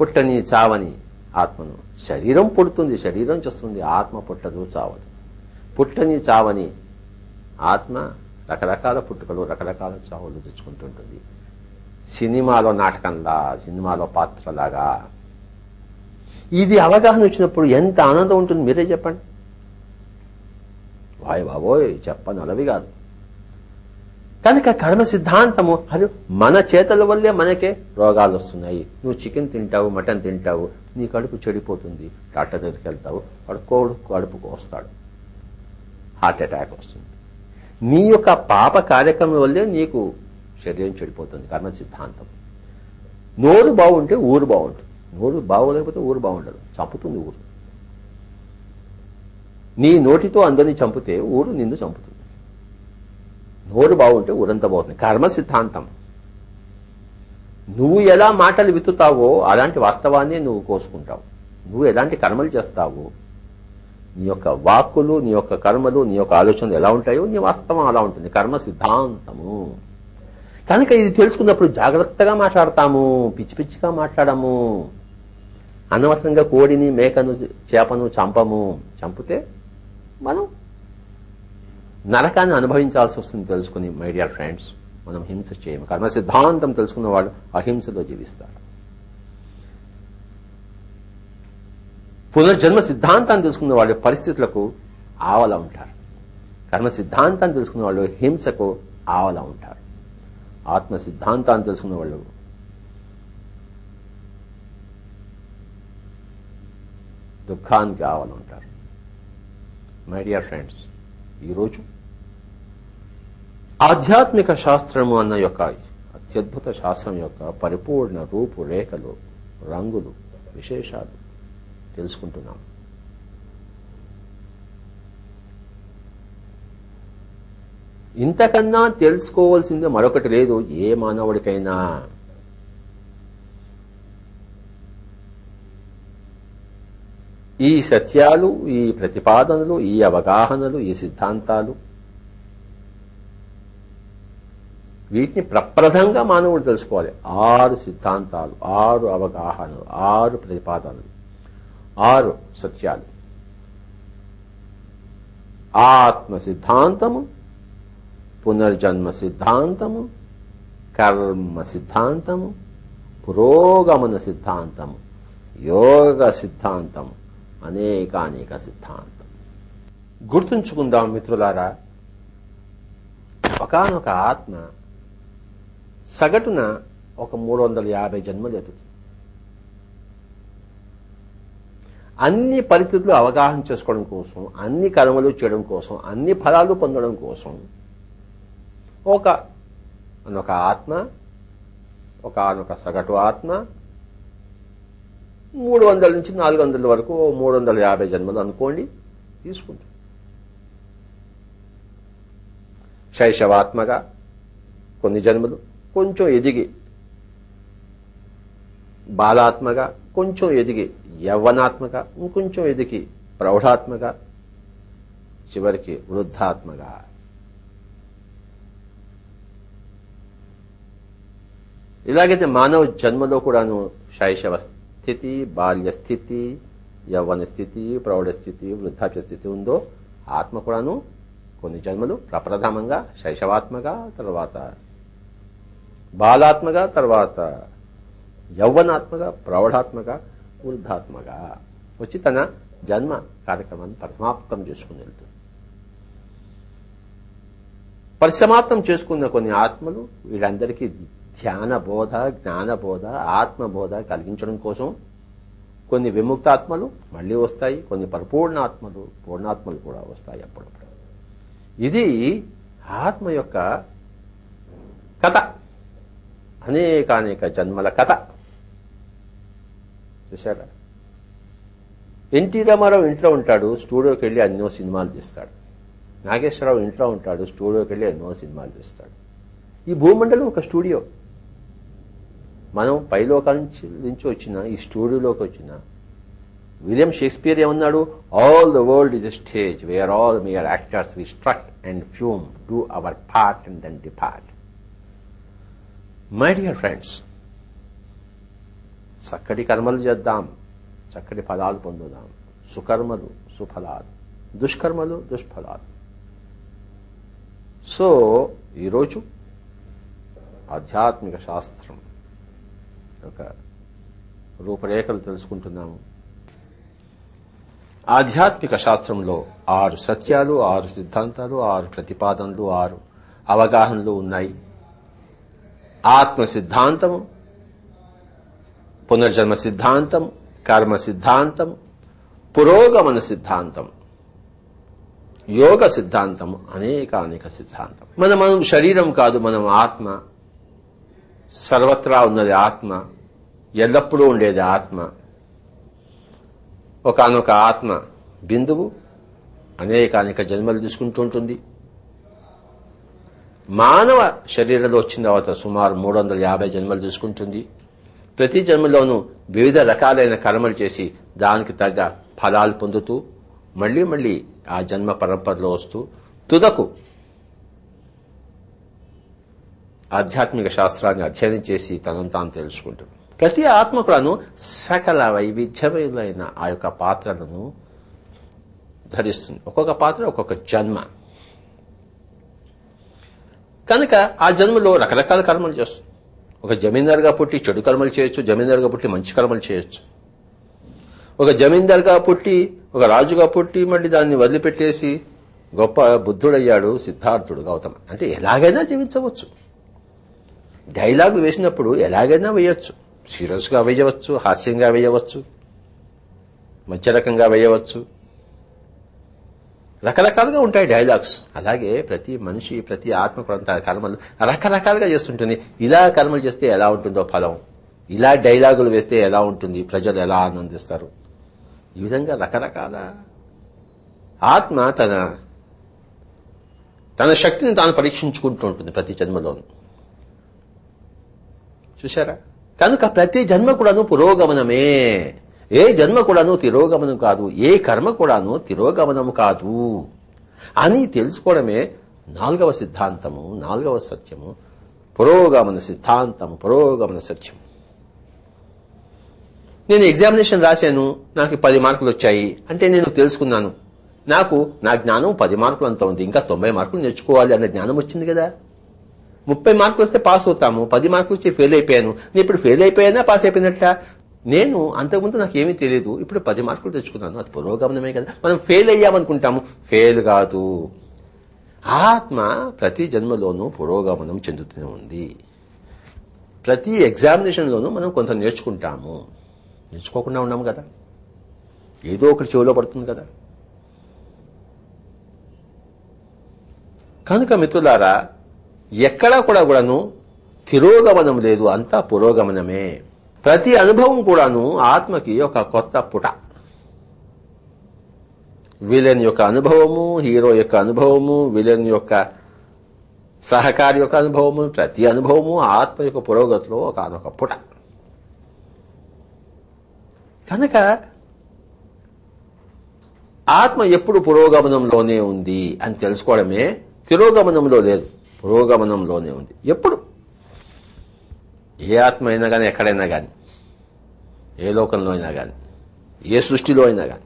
పుట్టని చావని ఆత్మను. శరీరం పుడుతుంది శరీరం చేస్తుంది ఆత్మ పుట్టదు చావదు. పుట్టని చావని ఆత్మ రకరకాల పుట్టుకలు రకరకాల చావులు తెచ్చుకుంటుంటుంది. సినిమాలో నాటకంలా సినిమాలో పాత్రలాగా ఇది అవగాహన వచ్చినప్పుడు ఎంత ఆనందం ఉంటుంది మీరే చెప్పండి. వాయ్ బాబోయ్ చెప్పని అలవి కాదు. కనుక కర్మ సిద్ధాంతము అది మన చేతల వల్లే మనకే రోగాలు వస్తున్నాయి. నువ్వు చికెన్ తింటావు మటన్ తింటావు నీ కడుపు చెడిపోతుంది. డాక్టర్ దగ్గరికి వెళ్తావు వాడు కోడు కడుపుకు వస్తాడు. హార్ట్ అటాక్ వస్తుంది. నీ యొక్క పాప కార్యక్రమం వల్లే నీకు శరీరం చెడిపోతుంది కర్మ సిద్ధాంతం. నోరు బాగుంటే ఊరు బాగుంటుంది. నోరు బాగోలేకపోతే ఊరు బాగుండదు. చంపుతుంది ఊరు. నీ నోటితో అందరినీ చంపితే ఊరు నిన్ను చంపుతుంది. నోరు బాగుంటే ఊరంతా బాగుంటుంది. కర్మ సిద్ధాంతం. నువ్వు ఎలా మాటలు విత్తుతావో అలాంటి వాస్తవాన్ని నువ్వు కోసుకుంటావు. నువ్వు ఎలాంటి కర్మలు చేస్తావో నీ యొక్క వాక్కులు నీ యొక్క కర్మలు నీ యొక్క ఆలోచనలు ఎలా ఉంటాయో నీ వాస్తవం అలా ఉంటుంది. కర్మ సిద్ధాంతము. కనుక ఇది తెలుసుకున్నప్పుడు జాగ్రత్తగా మాట్లాడతాము. పిచ్చి పిచ్చిగా మాట్లాడము. అనవసరంగా కోడిని మేకను చేపను చంపము చంపితే మనం నరకాన్ని అనుభవించాల్సి వస్తుంది తెలుసుకుని మై డియర్ ఫ్రెండ్స్ మనం హింస చేయము. కర్మ సిద్ధాంతం తెలుసుకున్న వాళ్ళు అహింసలో జీవిస్తారు. పునర్జన్మ సిద్ధాంతాన్ని తెలుసుకున్న వాళ్ళు పరిస్థితులకు ఆవల ఉంటారు. కర్మ సిద్ధాంతాన్ని తెలుసుకున్న వాళ్ళు హింసకు ఆవల ఉంటారు. ఆత్మ సిద్ధాంతాన్ని తెలుసుకున్న వాళ్ళు దుఃఖానికి ఆవల మై డియర్ ఫ్రెండ్స్ ఈరోజు ఆధ్యాత్మిక శాస్త్రము అన్న యొక్క అత్యద్భుత శాస్త్రం యొక్క పరిపూర్ణ రూపు రేఖలు రంగులు విశేషాలు తెలుసుకుంటున్నాం. ఇంతకన్నా తెలుసుకోవాల్సింది మరొకటి లేదు ఏ మానవుడికైనా. ఈ సత్యాలు ఈ ప్రతిపాదనలు ఈ అవగాహనలు ఈ సిద్ధాంతాలు వీటిని ప్రప్రథంగా మానవుడు తెలుసుకోవాలి. ఆరు సిద్ధాంతాలు ఆరు అవగాహనలు ఆరు ప్రతిపాదనలు ఆరు సత్యాలు. ఆత్మ సిద్ధాంతము పునర్జన్మ సిద్ధాంతము కర్మ సిద్ధాంతము పురోగమన సిద్ధాంతము యోగ అనేక అనేకానేక సిద్ధాంతం గుర్తుంచుకుందాం మిత్రులారా ఒకనొక ఆత్మ సగటున ఒక మూడు వందల యాభై జన్మలు ఎత్తుతుంది అన్ని పరిస్థితులు అవగాహన చేసుకోవడం కోసం అన్ని కర్మలు చేయడం కోసం అన్ని ఫలాలు పొందడం కోసం ఒక అనొక ఆత్మ ఒక అనొక సగటు ఆత్మ మూడు వందల నుంచి నాలుగు వందల వరకు మూడు వందల యాభై జన్మలు అనుకోండి తీసుకుంటాం. శైశవాత్మగా కొన్ని జన్మలు కొంచెం ఎదిగి బాలాత్మగా కొంచెం ఎదిగి యవ్వనాత్మక ఇంకొంచెం ఎదిగి ప్రౌఢాత్మక చివరికి వృద్ధాత్మగా. ఇలాగైతే మానవ జన్మలో కూడాను శైశవ స్థితి బాల్య స్థితి యవ్వన స్థితి ప్రౌఢ స్థితి వృద్ధాప్య స్థితి ఉందో ఆత్మ కూడాను కొన్ని జన్మలు ప్రప్రథమంగా శైశవాత్మగా తర్వాత బాలాత్మగా తర్వాత యవ్వనాత్మగా ప్రౌఢాత్మగా వృద్ధాత్మగా వచ్చి తన జన్మ కార్యక్రమాన్ని పరమాప్తం చేసుకుని వెళ్తుంది పరిసమాప్తం చేసుకున్న కొన్ని ఆత్మలు వీళ్ళందరికీ ధ్యాన బోధ ఆత్మబోధ కలిగించడం కోసం కొన్ని విముక్తాత్మలు మళ్ళీ వస్తాయి కొన్ని పరిపూర్ణాత్మలు పూర్ణాత్మలు కూడా వస్తాయి అప్పుడప్పుడు. ఇది ఆత్మ యొక్క కథ. అనేకానేక జన్మల కథ. చూసారా ఎన్టీ రామారావు ఇంట్లో ఉంటాడు స్టూడియోకి వెళ్ళి ఎన్నో సినిమాలు తీస్తాడు. నాగేశ్వరరావు ఇంట్లో ఉంటాడు స్టూడియోకి వెళ్ళి ఎన్నో సినిమాలు తీస్తాడు. ఈ భూమండలం ఒక స్టూడియో. మనం పైలోకాల నుంచి నుంచి వచ్చిన ఈ స్టూడియోలోకి వచ్చిన విలియం షేక్స్పియర్ ఏమన్నాడు? All the world is a stage we are all men are actors we struck and fume do our part and then depart my dear friends చక్కటి కర్మలు చేద్దాం చక్కటి ఫలాలు పొందుదాం. సుకర్మలు సుఫలాలు దుష్కర్మలు దుష్ఫలాలు. సో ఈరోజు ఆధ్యాత్మిక శాస్త్రం ఒక రూపరేఖలు తెలుసుకుంటున్నాము. ఆధ్యాత్మిక శాస్త్రంలో ఆరు సత్యాలు ఆరు సిద్ధాంతాలు ఆరు ప్రతిపాదనలు ఆరు అవగాహనలు ఉన్నాయి. ఆత్మ సిద్ధాంతము పునర్జన్మ సిద్ధాంతం కర్మ సిద్ధాంతం పురోగమన సిద్ధాంతం యోగ సిద్ధాంతం అనేక అనేక సిద్ధాంతం మన మనం శరీరం కాదు మనం ఆత్మ. సర్వత్రా ఉన్నది ఆత్మ. ఎల్లప్పుడూ ఉండేది ఆత్మ. ఒకనొక ఆత్మ బిందువు అనేక అనేక జన్మలు తీసుకుంటూ ఉంటుంది. మానవ శరీరంలో వచ్చిన తర్వాత సుమారు మూడు వందల యాభై జన్మలు తీసుకుంటుంది. ప్రతి జన్మలోనూ వివిధ రకాలైన కర్మలు చేసి దానికి తగ్గ ఫలాలు పొందుతూ మళ్ళీ మళ్ళీ ఆ జన్మ పరంపరలో వస్తూ తుదకు ఆధ్యాత్మిక శాస్త్రాన్ని అధ్యయనం చేసి తనంతాను తెలుసుకుంటుంది. ప్రతి ఆత్మ కూడాను సకల వైవిధ్యమైన ఆ యొక్క పాత్రలను ధరిస్తుంది. ఒక్కొక్క పాత్ర ఒక్కొక్క జన్మ. కనుక ఆ జన్మలో రకరకాల కర్మలు చేస్తుంది. ఒక జమీందారుగా పుట్టి చెడు కర్మలు చేయొచ్చు జమీందారుగా పుట్టి మంచి కర్మలు చేయొచ్చు. ఒక జమీందారుగా పుట్టి ఒక రాజుగా పుట్టి మళ్ళీ దాన్ని వదిలిపెట్టేసి గొప్ప బుద్ధుడయ్యాడు సిద్ధార్థుడు గౌతమ. అంటే ఎలాగైనా జీవించవచ్చు. డైలాగులు వేసినప్పుడు ఎలాగైనా వేయొచ్చు. సీరియస్గా వేయవచ్చు హాస్యంగా వేయవచ్చు మధ్య రకంగా వేయవచ్చు. రకరకాలుగా ఉంటాయి డైలాగ్స్ అలాగే ప్రతి మనిషి ప్రతి ఆత్మ ప్రాంత కర్మలు రకరకాలుగా చేస్తుంటుంది. ఇలా కర్మలు చేస్తే ఎలా ఉంటుందో ఫలం. ఇలా డైలాగులు వేస్తే ఎలా ఉంటుంది ప్రజలు ఎలా ఆనందిస్తారు. ఈ విధంగా రకరకాల ఆత్మ తన తన శక్తిని తాను పరీక్షించుకుంటూ ఉంటుంది ప్రతి జన్మలోనూ. చూశారా? కనుక ప్రతి జన్మ కూడాను పురోగమనమే. ఏ జన్మ కూడాను తిరోగమనం కాదు ఏ కర్మ కూడాను తిరోగమనము కాదు. అని తెలుసుకోవడమే నాలుగవ సిద్ధాంతము నాలుగవ సత్యము. పురోగమన సిద్ధాంతము పురోగమన సత్యం నేను ఎగ్జామినేషన్ రాశాను నాకు పది మార్కులు వచ్చాయి. అంటే నేను తెలుసుకున్నాను. నాకు నా జ్ఞానం పది మార్కులు అంత ఉంది ఇంకా తొంభై మార్కులు నేర్చుకోవాలి అనే జ్ఞానం వచ్చింది కదా. ముప్పై మార్కులు వస్తే పాస్ అవుతాము పది మార్కులు వచ్చి ఫెయిల్ అయిపోయాను. నేను ఇప్పుడు ఫెయిల్ అయిపోయానా పాస్ అయిపోయినట్ట నేను అంతకుముందు నాకు ఏమీ తెలియదు ఇప్పుడు పది మార్కులు తెచ్చుకున్నాను. అది పురోగమనమే కదా. మనం ఫెయిల్ అయ్యామనుకుంటాము. ఫెయిల్ కాదు. ఆత్మ ప్రతి జన్మలోనూ పురోగమనం చెందుతూనే ఉంది. ప్రతి ఎగ్జామినేషన్లోనూ మనం కొంత నేర్చుకుంటాము. నేర్చుకోకుండా ఉన్నాము కదా. ఏదో ఒకటి చెవిలో పడుతుంది కదా. కనుక మిత్రులారా ఎక్కడా కూడా కూడాను తిరోగమనం లేదు అంతా పురోగమనమే. ప్రతి అనుభవం కూడాను ఆత్మకి ఒక కొత్త పుట. విలన్ యొక్క అనుభవము హీరో యొక్క అనుభవము విలన్ యొక్క సహకారి యొక్క అనుభవము ప్రతి అనుభవము ఆత్మ యొక్క పురోగతిలో ఒక పుట. కనుక ఆత్మ ఎప్పుడు పురోగమనంలోనే ఉంది అని తెలుసుకోవడమే తిరోగమనంలో లేదు. పురోగమనంలోనే ఉంది. ఎప్పుడు? ఏ ఆత్మ అయినా కానీ ఎక్కడైనా కానీ ఏ లోకంలో అయినా కానీ ఏ సృష్టిలో అయినా కానీ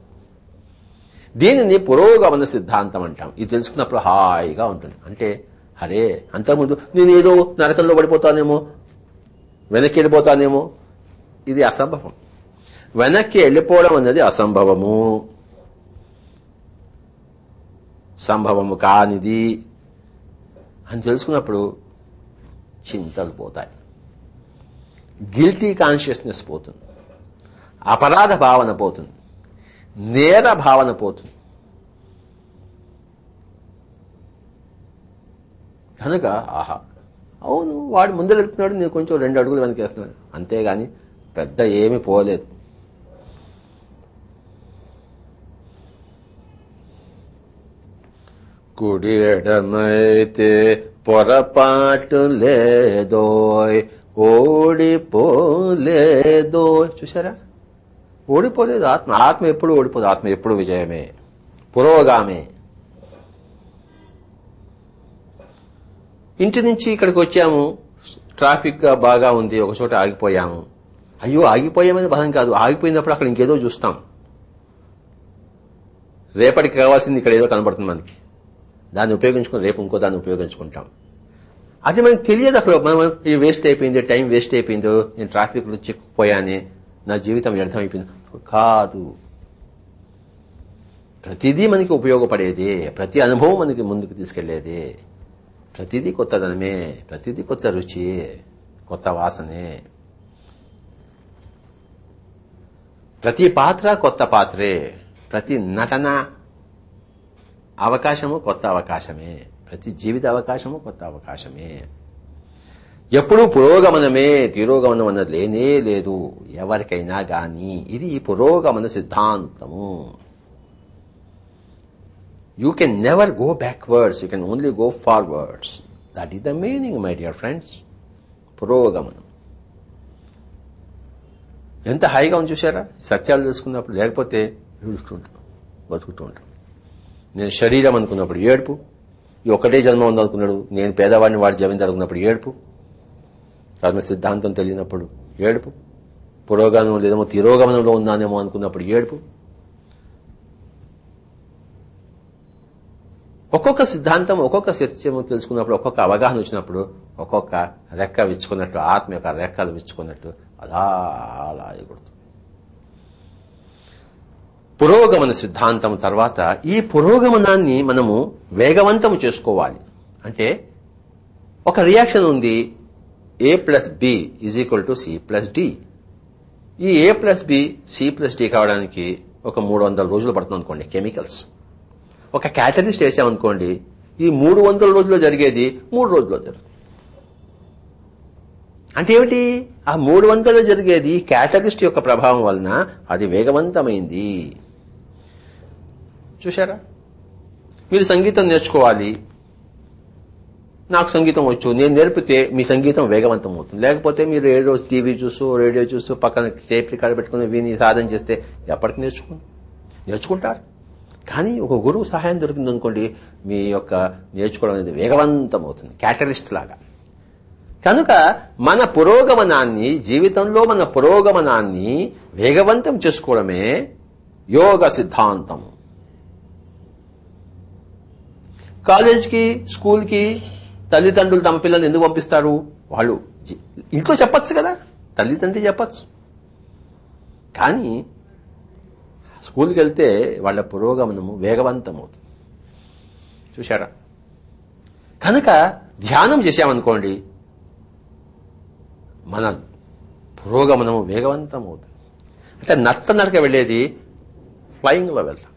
దీనిని పురోగమన సిద్ధాంతం అంటాం. ఇది తెలుసుకున్నప్పుడు హాయిగా ఉంటుంది. అంటే అరే అంతకుముందు నేను ఏదో నరకంలో పడిపోతానేమో వెనక్కి వెళ్ళిపోతానేమో ఇది అసంభవం. వెనక్కి వెళ్ళిపోవడం అనేది అసంభవము. సంభవము కానిది. అని తెలుసుకున్నప్పుడు చింతలు పోతాయి. గిల్టీ కాన్షియస్నెస్ పోతుంది. అపరాధ భావన పోతుంది. నేర భావన పోతుంది. కనుక ఆహా అవును వాడు ముందరెళ్తున్నాడు నేను కొంచెం రెండు అడుగులు వెనకేస్తున్నాడు అంతేగాని పెద్ద ఏమి పోలేదు. కుడియడమైతే పొరపాటు లేదోయ్. ఓడిపోలేదో. చూసారా ఓడిపోలేదు ఆత్మ. ఆత్మ ఎప్పుడు ఓడిపోదు? ఆత్మ ఎప్పుడు విజయమే? పురోగామే. ఇంటి నుంచి ఇక్కడికి వచ్చాము. ట్రాఫిక్గా బాగా ఉంది. ఒక చోట ఆగిపోయాము. అయ్యో ఆగిపోయామని బాధం కాదు. ఆగిపోయినప్పుడు అక్కడ ఇంకేదో చూస్తాం. రేపటికి కావాల్సింది ఇక్కడ ఏదో కనబడుతుంది మనకి. దాన్ని ఉపయోగించుకుని రేపు ఇంకో దాన్ని ఉపయోగించుకుంటాం. అది మనకు తెలియదు అక్కడ. మనం వేస్ట్ అయిపోయింది టైం వేస్ట్ అయిపోయిందో నేను ట్రాఫిక్లో చిక్కుపోయానే నా జీవితం వ్యర్థమైపోయింది. అయిపోయింది కాదు. ప్రతిదీ మనకి ఉపయోగపడేదే. ప్రతి అనుభవం మనకి ముందుకు తీసుకెళ్ళేది. ప్రతిదీ కొత్తదనమే ప్రతిదీ కొత్త రుచి కొత్త వాసనే. ప్రతి పాత్ర కొత్త పాత్రే. ప్రతి నటన అవకాశము కొత్త అవకాశమే. ప్రతి జీవిత అవకాశము కొత్త అవకాశమే. ఎప్పుడూ పురోగమనమే తిరోగమనం అన్నది లేనే లేదు. ఎవరికైనా గాని ఇది పురోగమన సిద్ధాంతము. You can never go backwards you can only go forwards that is the meaning my dear friends పురోగమనం. ఎంత హాయిగా ఉంది చూసారా సత్యాలు తెలుసుకున్నప్పుడు లేకపోతే ఏడుస్తుంటాం బతుకుతూ ఉంటాం. నేను శరీరం అనుకున్నప్పుడు ఏడుపు. ఈ ఒక్కటే జన్మ ఉందనుకున్నాడు నేను పేదవాడిని వాడి జమీన్ అనుకున్నప్పుడు ఏడుపు. కర్మ సిద్ధాంతం తెలియనప్పుడు ఏడుపు. పురోగమనం లేదేమో తిరోగమనంలో ఉన్నానేమో అనుకున్నప్పుడు ఏడుపు. ఒక్కొక్క సిద్ధాంతం ఒక్కొక్క సత్యం తెలుసుకున్నప్పుడు ఒక్కొక్క అవగాహన వచ్చినప్పుడు ఒక్కొక్క రెక్క విచ్చుకున్నట్టు ఆత్మ యొక్క రెక్కలు విచ్చుకున్నట్టు అలా అలా ఎగుడుతుంది పురోగమన సిద్ధాంతం తర్వాత ఈ పురోగమనాన్ని మనము వేగవంతము చేసుకోవాలి. అంటే ఒక రియాక్షన్ ఉంది A plus B is equal to C plus D ఈ A plus B C plus D కావడానికి ఒక మూడు వందల రోజులు పడుతుంది అనుకోండి కెమికల్స్ ఒక క్యాటలిస్ట్ వేసామనుకోండి ఈ మూడు వందల రోజుల్లో జరిగేది మూడు రోజుల్లో జరుగుతుంది. అంటే ఏమిటి? ఆ మూడు వందలు జరిగేది క్యాటలిస్ట్ యొక్క ప్రభావం వలన అది వేగవంతమైంది. చూశారా? మీరు సంగీతం నేర్చుకోవాలి. నాకు సంగీతం వచ్చు. నేను నేర్పితే మీ సంగీతం వేగవంతం అవుతుంది లేకపోతే మీరు ఏదో టీవీ చూస్తూ రేడియో చూస్తూ పక్కన టేప్ రికార్డు పెట్టుకుని విని సాధన చేస్తే ఎప్పటికి నేర్చుకో నేర్చుకుంటారు. కానీ ఒక గురువు సహాయం దొరికింది అనుకోండి మీ యొక్క నేర్చుకోవడం అనేది వేగవంతం అవుతుంది క్యాటలిస్ట్ లాగా. కనుక మన పురోగమనాన్ని జీవితంలో మన పురోగమనాన్ని వేగవంతం చేసుకోవడమే యోగ సిద్ధాంతం కాలేజ్కి స్కూల్కి తల్లిదండ్రులు తమ పిల్లల్ని ఎందుకు పంపిస్తారు? వాళ్ళు ఇంట్లో చెప్పచ్చు కదా. తల్లిదండ్రి చెప్పచ్చు. కానీ స్కూల్కి వెళ్తే వాళ్ళ పురోగమనము వేగవంతమవుతుంది. చూశారా? కనుక ధ్యానం చేశామనుకోండి మన పురోగమనము వేగవంతం అవుతుంది అంటే నత్త నడక వెళ్ళేది ఫ్లయింగ్లో వెళ్తాం.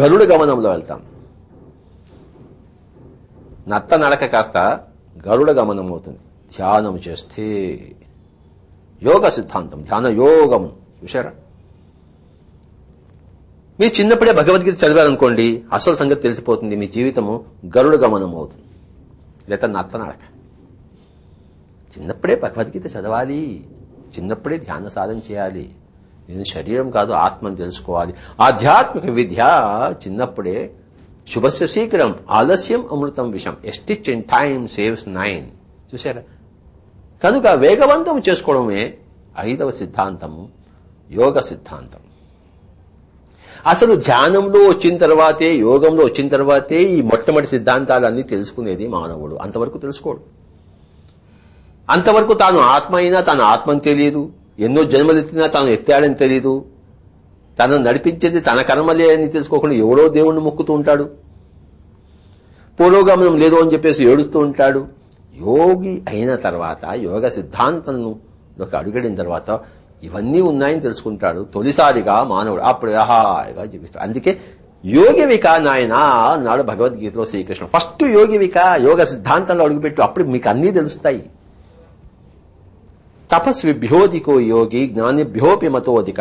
గరుడ గమనంలో వెళ్తాం. నత్త నడక కాస్త గరుడ గమనం అవుతుంది. ధ్యానం చేస్తే యోగ సిద్ధాంతం ధ్యాన యోగం. చూశారా? మీరు చిన్నప్పుడే భగవద్గీత చదివారనుకోండి అసలు సంగతి తెలిసిపోతుంది మీ జీవితము గరుడ గమనం అవుతుంది. లేదా నత్త నడక. చిన్నప్పుడే భగవద్గీత చదవాలి చిన్నప్పుడే ధ్యాన సాధన చేయాలి. నేను శరీరం కాదు ఆత్మని తెలుసుకోవాలి. ఆధ్యాత్మిక విద్య చిన్నప్పుడే శుభస్య శీఘ్రం ఆలస్యం అమృతం విషం. A stitch in time saves nine. చూసారా కనుక వేగవంతం చేసుకోవడమే ఐదవ సిద్ధాంతం యోగ సిద్ధాంతం. అసలు ధ్యానంలో వచ్చిన తర్వాతే యోగంలో వచ్చిన తర్వాతే ఈ మొట్టమొదటి సిద్ధాంతాలన్నీ తెలుసుకునేది మానవుడు. అంతవరకు తెలుసుకోడు. అంతవరకు తాను ఆత్మ అయినా తన ఆత్మని తెలియదు. ఎన్నో జన్మలు ఎత్తినా తాను ఎత్తాడని తెలియదు తనను నడిపించేది తన కర్మలే అని తెలుసుకోకుండా ఎవడో దేవుణ్ణి మొక్కుతూ ఉంటాడు. పూర్వగమనం లేదు అని చెప్పేసి ఏడుస్తూ ఉంటాడు. యోగి అయిన తర్వాత యోగ సిద్ధాంతంలోకి అడుగడిన తర్వాత ఇవన్నీ ఉన్నాయని తెలుసుకుంటాడు. తొలిసారిగా మానవుడు అప్పుడు హాయిగా జీవిస్తాడు. అందుకే యోగివిక నాయన అన్నాడు భగవద్గీతలో శ్రీకృష్ణ ఫస్ట్ యోగివిక యోగ సిద్ధాంతంలో అడుగుపెట్టు. అప్పుడు మీకు అన్నీ తెలుస్తాయి. తపస్విభ్యోధికో యోగి జ్ఞానిభ్యోపి మతోధిక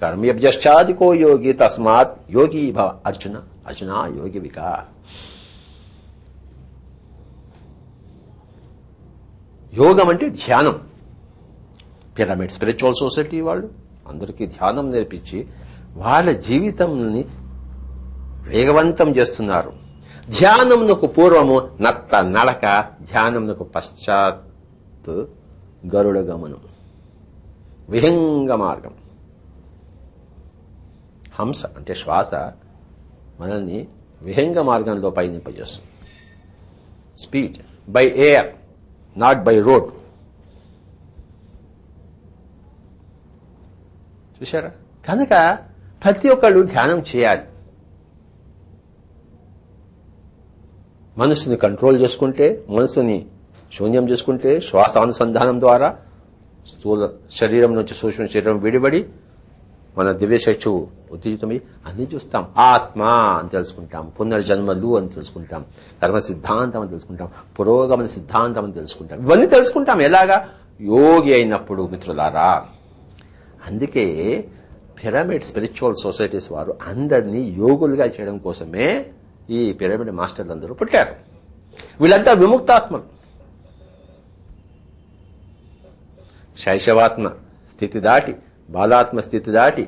కర్మ్యభ్యశ్చాధికో యోగి తస్మాత్ యోగి భవ అర్జున అర్జున యోగివిక యోగం అంటే ధ్యానం. పిరమిడ్ స్పిరిచువల్ సొసైటీ వాళ్ళు అందరికీ ధ్యానం నేర్పించి వాళ్ళ జీవితంని వేగవంతం చేస్తున్నారు. ధ్యానంకు పూర్వము నత్త నడక ధ్యానంకు పశ్చాత్ గరుడ గమనం. విహంగ మార్గం. హంస అంటే శ్వాస మనల్ని విహంగ మార్గంలో పయనింపజేస్తుంది. Speed by air not by road. చూశారా? కనుక ప్రతి ఒక్కళ్ళు ధ్యానం చేయాలి. మనసుని కంట్రోల్ చేసుకుంటే మనసుని శూన్యం చేసుకుంటే శ్వాసానుసంధానం ద్వారా స్థూల శరీరం నుంచి సూక్ష్మ శరీరం విడిబడి మన దివ్యశక్తి ఉత్తేజితమై అన్ని చూస్తాం. ఆత్మ అని తెలుసుకుంటాం. పునర్జన్మలు అని తెలుసుకుంటాం. కర్మ సిద్ధాంతం అని తెలుసుకుంటాం. పురోగమన సిద్ధాంతం అని తెలుసుకుంటాం. ఇవన్నీ తెలుసుకుంటాం. ఎలాగా? యోగి అయినప్పుడు మిత్రులారా అందుకే పిరమిడ్ స్పిరిచువల్ సొసైటీస్ వారు అందరినీ యోగులుగా చేయడం కోసమే ఈ పిరమిడ్ మాస్టర్లు అందరూ పుట్టారు. వీళ్ళంతా విముక్తాత్మలు. శైశవాత్మ స్థితి దాటి బాలాత్మ స్థితి దాటి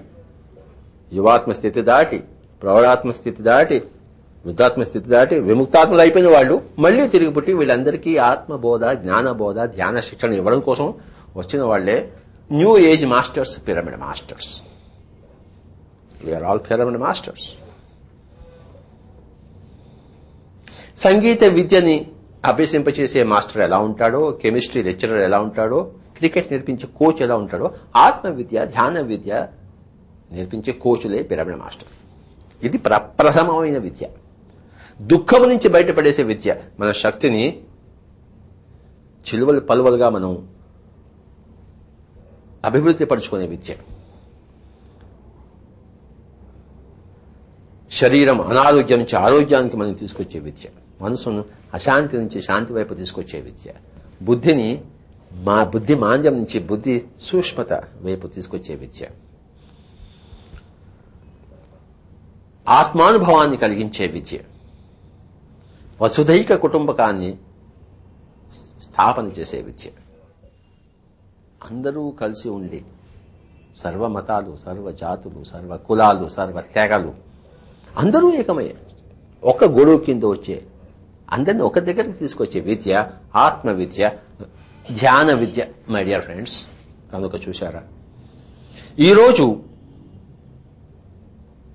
యువాత్మ స్థితి దాటి ప్రౌఢాత్మ స్థితి దాటి వృద్ధాత్మ స్థితి దాటి విముక్తాత్మలు అయిపోయిన వాళ్ళు మళ్ళీ తిరిగి పుట్టి వీళ్ళందరికీ ఆత్మబోధ జ్ఞానబోధ ధ్యాన శిక్షణ ఇవ్వడం కోసం వచ్చిన వాళ్ళే new age masters pyramid masters. We are all pyramid masters సంగీత విద్యని అభ్యసింపచేసే మాస్టర్ ఎలా ఉంటాడో కెమిస్ట్రీ లెక్చరర్ ఎలా ఉంటాడో క్రికెట్ నేర్పించే కోచ్ ఎలా ఉంటాడో ఆత్మ విద్య ధ్యాన విద్య నేర్పించే కోచులే పిరమిడ్ మాస్టర్. ఇది ప్రప్రథమమైన విద్య. దుఃఖం నుంచి బయటపడేసే విద్య. మన శక్తిని చిలువలు పలువలుగా మనం అభివృద్ధి పరుచుకునే విద్య. శరీరం అనారోగ్యం నుంచి ఆరోగ్యానికి మనం తీసుకొచ్చే విద్య. మనసును అశాంతి నుంచి శాంతి వైపు తీసుకొచ్చే విద్య. బుద్ధిని మా బుద్ధి మాంద్యం నుంచి బుద్ధి సూక్ష్మత వైపు తీసుకొచ్చే విద్య. ఆత్మానుభవాన్ని కలిగించే విద్య. వసుధైక కుటుంబకాన్ని స్థాపన చేసే విద్య. అందరూ కలిసి ఉండి సర్వ మతాలు సర్వ జాతులు సర్వ కులాలు సర్వ తెగలు అందరూ ఏకమయ్యే. ఒక గొడుగు కింద వచ్చే అందరిని ఒక దగ్గరికి తీసుకొచ్చే విద్య ఆత్మ విద్య ధ్యాన విద్య మై డియర్ ఫ్రెండ్స్ కనుక చూశారా? ఈరోజు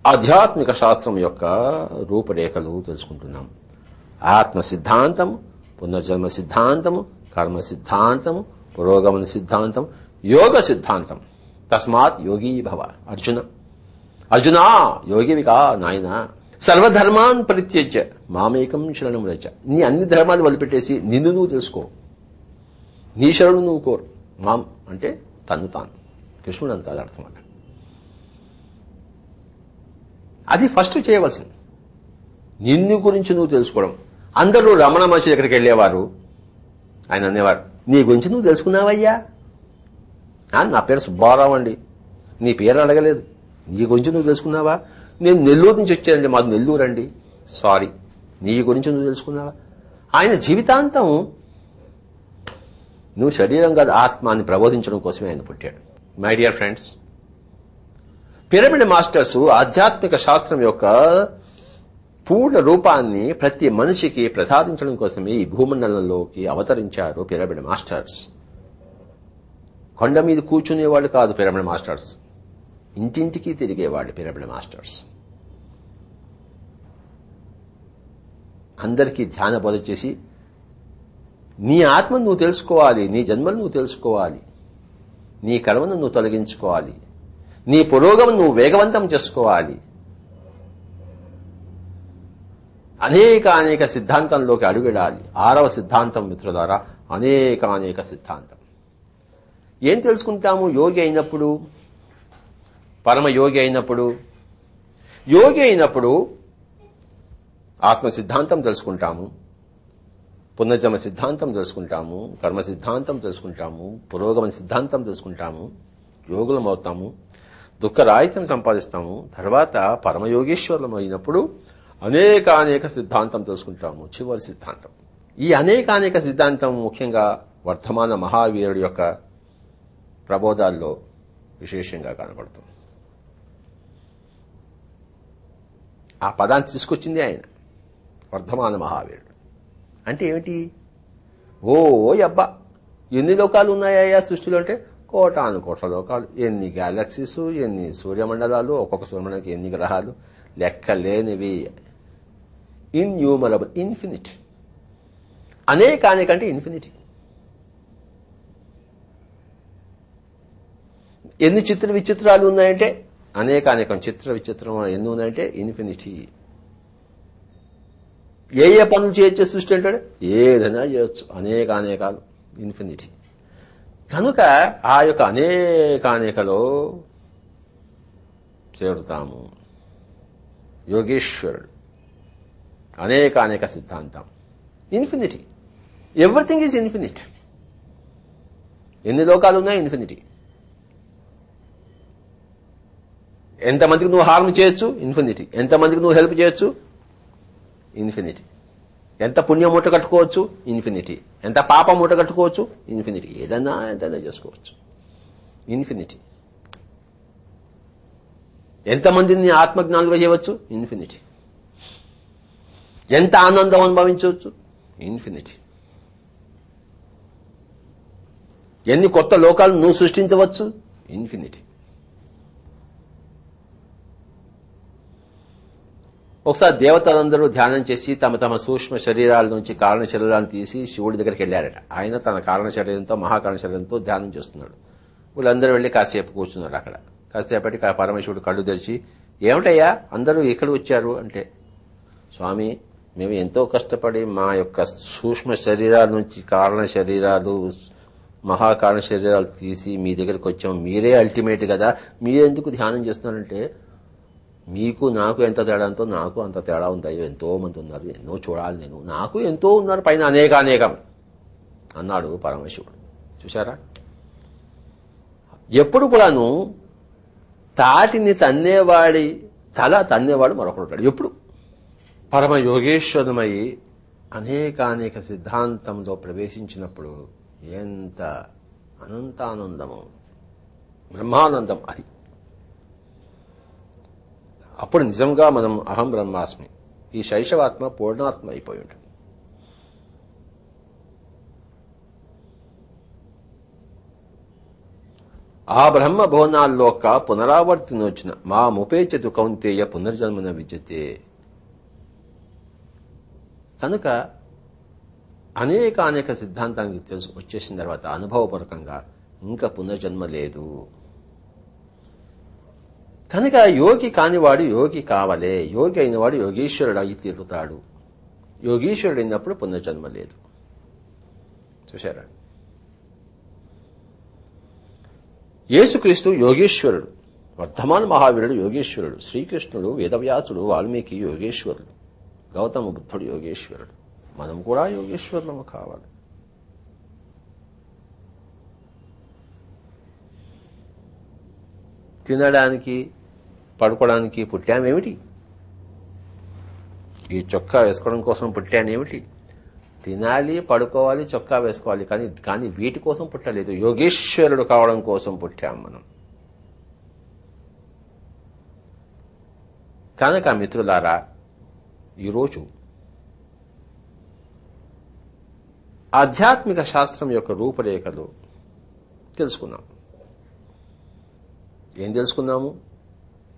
ఆధ్యాత్మిక శాస్త్రం యొక్క రూపురేఖలు తెలుసుకుంటున్నాం. ఆత్మ సిద్ధాంతము పునర్జన్మ సిద్ధాంతము కర్మ సిద్ధాంతము పురోగమన సిద్ధాంతం యోగ సిద్ధాంతం. తస్మాత్ యోగీ భవ అర్జున. అర్జునా యోగివికా నాయన. సర్వధర్మాన్ పరిత్యజ్య మామేకం శరణం రచ. నీ అన్ని ధర్మాలు వదిలిపెట్టేసి నిన్ను నువ్వు తెలుసుకో. నీ శరణు నువ్వు కోరు. మాం అంటే తన్ను తాను. కృష్ణుడు అంత కాదు అర్థం అక్కడ. అది ఫస్ట్ చేయవలసింది. నిన్ను గురించి నువ్వు తెలుసుకోవడం. అందరూ రమణ మహర్షి దగ్గరికి వెళ్ళేవారు. ఆయన అనేవారు నీ గురించి నువ్వు తెలుసుకున్నావయ్యా? నా పేరు సుబ్బారావు అండి. నీ పేరు అడగలేదు. నీ గురించి నువ్వు తెలుసుకున్నావా? నేను నెల్లూరు నుంచి వచ్చానండి. మాది నెల్లూరు అండి సారీ. నీ గురించి నువ్వు తెలుసుకున్నావా? ఆయన జీవితాంతం నువ్వు శరీరం కాదు ఆత్మ అని ప్రబోధించడం కోసమే ఆయన పుట్టాడు. My dear friends pyramid masters ఆధ్యాత్మిక శాస్త్రం యొక్క పూర్ణ రూపాన్ని ప్రతి మనిషికి ప్రసాదించడం కోసమే ఈ భూమండలంలోకి అవతరించారు పిరమిడ్ మాస్టర్స్. కొండ మీద కూర్చునేవాళ్ళు కాదు పిరమిడ్ మాస్టర్స్. ఇంటింటికి తిరిగేవాళ్ళు పిరమిడ్ మాస్టర్స్. అందరికీ ధ్యాన బోధ చేసి నీ ఆత్మను నువ్వు తెలుసుకోవాలి నీ జన్మను నువ్వు తెలుసుకోవాలి నీ కర్మను నువ్వు తొలగించుకోవాలి నీ పురోగమను నువ్వు వేగవంతం చేసుకోవాలి. అనేక అనేక సిద్ధాంతంలోకి అడుగుడాలి ఆరవ సిద్ధాంతం మిత్రులారా అనేక అనేక సిద్ధాంతం. ఏం తెలుసుకుంటాము? యోగి అయినప్పుడు పరమ యోగి అయినప్పుడు యోగి అయినప్పుడు ఆత్మ సిద్ధాంతం తెలుసుకుంటాము. పునర్జమ సిద్ధాంతం తెలుసుకుంటాము కర్మ సిద్ధాంతం తెలుసుకుంటాము పురోగమన సిద్ధాంతం తెలుసుకుంటాము యోగులం అవుతాము దుఃఖరాహిత్యం సంపాదిస్తాము తర్వాత పరమయోగేశ్వరులం అయినప్పుడు అనేక అనేక సిద్ధాంతం తెలుసుకుంటాము చివరి సిద్ధాంతం. ఈ అనేక అనేక సిద్ధాంతం ముఖ్యంగా వర్ధమాన మహావీరుడు యొక్క ప్రబోధాల్లో విశేషంగా కనబడుతుంది. ఆ పదాన్ని తీసుకొచ్చింది ఆయన వర్ధమాన మహావీరుడు. అంటే ఏమిటి? ఓ అబ్బా ఎన్ని లోకాలు ఉన్నాయా సృష్టిలో అంటే? కోటాను కోట్ల లోకాలు. ఎన్ని గ్యాలక్సీస్ ఎన్ని సూర్యమండలాలు ఒక్కొక్క సూర్యమండలానికి ఎన్ని గ్రహాలు? లెక్కలేనివి. ఇన్యూమరబుల్ ఇన్ఫినిట్ అనేక అనేకంటే ఇన్ఫినిటీ ఎన్ని చిత్ర విచిత్రాలు ఉన్నాయంటే? అనేక అనేకం చిత్ర విచిత్రం ఎన్ని ఉన్నాయంటే? ఇన్ఫినిటీ ఏ ఏ పనులు చేయొచ్చు సృష్టి అంటాడు? ఏదైనా చేయొచ్చు. అనేక అనేకాలు. ఇన్ఫినిటీ. కనుక ఆ యొక్క అనేక అనేకలో చేరుతాము. యోగేశ్వరుడు. అనేక అనేక సిద్ధాంతం. ఇన్ఫినిటీ. Everything is infinite. ఎన్ని లోకాలు ఉన్నాయి ఇన్ఫినిటీ. ఎంతమందికి నువ్వు హార్మ్ చేయొచ్చు? ఇన్ఫినిటీ. ఎంతమందికి నువ్వు హెల్ప్ చేయొచ్చు? ఇన్ఫినిటీ. ఎంత పుణ్యం మూట కట్టుకోవచ్చు? ఇన్ఫినిటీ. ఎంత పాపం మూట కట్టుకోవచ్చు? ఇన్ఫినిటీ. ఏదన్నా ఎంతైనా చేసుకోవచ్చు. ఇన్ఫినిటీ. ఎంతమందిని ఆత్మజ్ఞానులుగా చేయవచ్చు? ఇన్ఫినిటీ. ఎంత ఆనందం అనుభవించవచ్చు? ఇన్ఫినిటీ. ఎన్ని కొత్త లోకాలు నువ్వు సృష్టించవచ్చు? ఇన్ఫినిటీ. ఒకసారి దేవతలందరూ ధ్యానం చేసి తమ తమ సూక్ష్మ శరీరాల నుంచి కారణ శరీరాలను తీసి శివుడి దగ్గరికి వెళ్ళారట. ఆయన తన కారణ శరీరంతో మహాకారణ శరీరంతో ధ్యానం చేస్తున్నాడు. వీళ్ళందరూ వెళ్ళి కాసేపు కూర్చున్నారు అక్కడ. కాసేపటికి ఆ పరమేశ్వరుడు కళ్ళు తెరిచి ఏమిటయ్యా? అందరూ ఇక్కడ వచ్చారు? అంటే స్వామి మేము ఎంతో కష్టపడి మా యొక్క సూక్ష్మ శరీరాల నుంచి కారణ శరీరాలు మహాకారణ శరీరాలు తీసి మీ దగ్గరికి వచ్చాం. మీరే అల్టిమేట్ కదా. మీరెందుకు ధ్యానం చేస్తున్నారంటే మీకు నాకు ఎంత తేడా ఉందో నాకు అంత తేడా ఉందయ్యో ఎంతో మంది ఉన్నారు ఎన్నో చూడాలి నేను. నాకు ఎంతో ఉన్నారు పైన అనేక అనేకం అన్నాడు పరమశివుడు చూశారా? ఎప్పుడు కూడాను తాటిని తన్నేవాడి తల తన్నేవాడు మరొకడు ఉంటాడు. ఎప్పుడు? పరమ యోగేశ్వరమై అనేకానేక సిద్ధాంతంలో ప్రవేశించినప్పుడు ఎంత అనంతానందము బ్రహ్మానందం అది. అప్పుడు నిజంగా మనం అహం బ్రహ్మాస్మి. ఈ శైశవాత్మ పూర్ణాత్మ అయిపోయి ఉంటుంది ఆ బ్రహ్మ భువనాల్లోక పునరావర్తినొచ్చిన మా ముపేచతు కౌంతేయ పునర్జన్మన విద్యతే. కనుక అనేక అనేక సిద్ధాంతానికి తెలుసు వచ్చేసిన తర్వాత అనుభవపూర్వకంగా ఇంకా పునర్జన్మ లేదు. కనుక యోగి కానివాడు యోగి కావలే యోగి అయినవాడు యోగీశ్వరుడు అయి తీరుతాడు యోగీశ్వరుడు అయినప్పుడు పునర్జన్మ లేదు. చూశారా? యేసుక్రీస్తు యోగేశ్వరుడు వర్ధమాన్ మహావీరుడు యోగేశ్వరుడు శ్రీకృష్ణుడు వేదవ్యాసుడు వాల్మీకి యోగేశ్వరుడు గౌతమ బుద్ధుడు యోగేశ్వరుడు. మనం కూడా యోగేశ్వరులము కావాలి. తినడానికి పడుకోవడానికి పుట్టామేమిటి? ఈ చొక్కా వేసుకోవడం కోసం పుట్టానేమిటి? తినాలి పడుకోవాలి చొక్కా వేసుకోవాలి కానీ కానీ వీటి కోసం పుట్టలేదు. యోగేశ్వరుడు కావడం కోసం పుట్టాం మనం. కనుక మిత్రులారా ఈరోజు ఆధ్యాత్మిక శాస్త్రం యొక్క రూపురేఖలు తెలుసుకున్నాం. ఏం తెలుసుకున్నాము?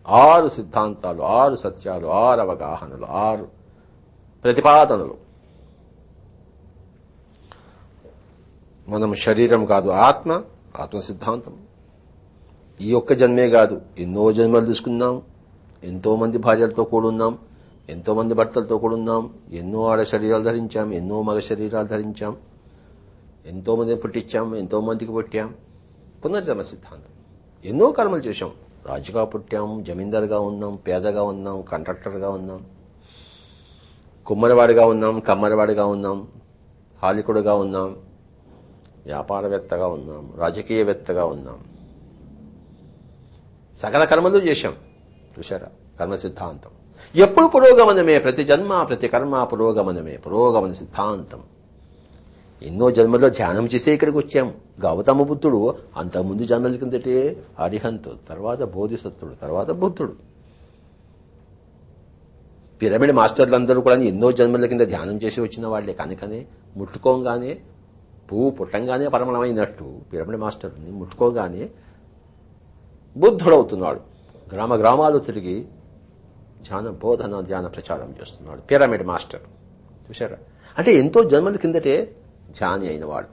ఆరు సిద్ధాంతాలు ఆరు సత్యాలు ఆరు అవగాహనలు ఆరు ప్రతిపాదనలు. మనం శరీరం కాదు ఆత్మ ఆత్మ సిద్ధాంతం. ఈ ఒక్క జన్మే కాదు ఎన్నో జన్మలు తీసుకున్నాం ఎంతో మంది భార్యలతో కూడున్నాం ఎంతో మంది భర్తలతో కూడున్నాం ఎన్నో ఆడ శరీరాలు ధరించాం ఎన్నో మగ శరీరాలు ధరించాం ఎంతో మందిని పుట్టించాం ఎంతో మందికి పుట్టాం. పునర్జన్మ సిద్ధాంతం. ఎన్నో కర్మలు చేశాం. రాజుగా పుట్టాం జమీందారుగా ఉన్నాం పేదగా ఉన్నాం కంట్రాక్టర్గా ఉన్నాం కుమ్మరివాడిగా ఉన్నాం కమ్మరివాడిగా ఉన్నాం హాలికుడుగా ఉన్నాం వ్యాపారవేత్తగా ఉన్నాం రాజకీయవేత్తగా ఉన్నాం. సకల కర్మలు చేశాం. చూశారా? కర్మ సిద్ధాంతం. ఎప్పుడు పురోగమనమే? ప్రతి జన్మ ప్రతి కర్మ పురోగమనమే. పురోగమన సిద్ధాంతం. ఎన్నో జన్మల్లో ధ్యానం చేసే ఇక్కడికి వచ్చాం. గౌతమ బుద్ధుడు అంతకుముందు జన్మల కిందటే అరిహంతు తర్వాత బోధిసత్తుడు తర్వాత బుద్ధుడు. పిరమిడ్ మాస్టర్లందరూ కూడా ఎన్నో జన్మల కింద ధ్యానం చేసి వచ్చిన వాళ్ళే కనుకనే ముట్టుకోగానే పువ్వు పుట్టంగానే పరమణమైనట్టు పిరమిడ్ మాస్టర్ని ముట్టుకోగానే బుద్ధుడవుతున్నాడు. గ్రామ గ్రామాలు తిరిగి ధ్యాన బోధన ధ్యాన ప్రచారం చేస్తున్నాడు పిరమిడ్ మాస్టర్. చూసారా అంటే ఎంతో జన్మల కిందటే ధ్యాని అయినవాడు.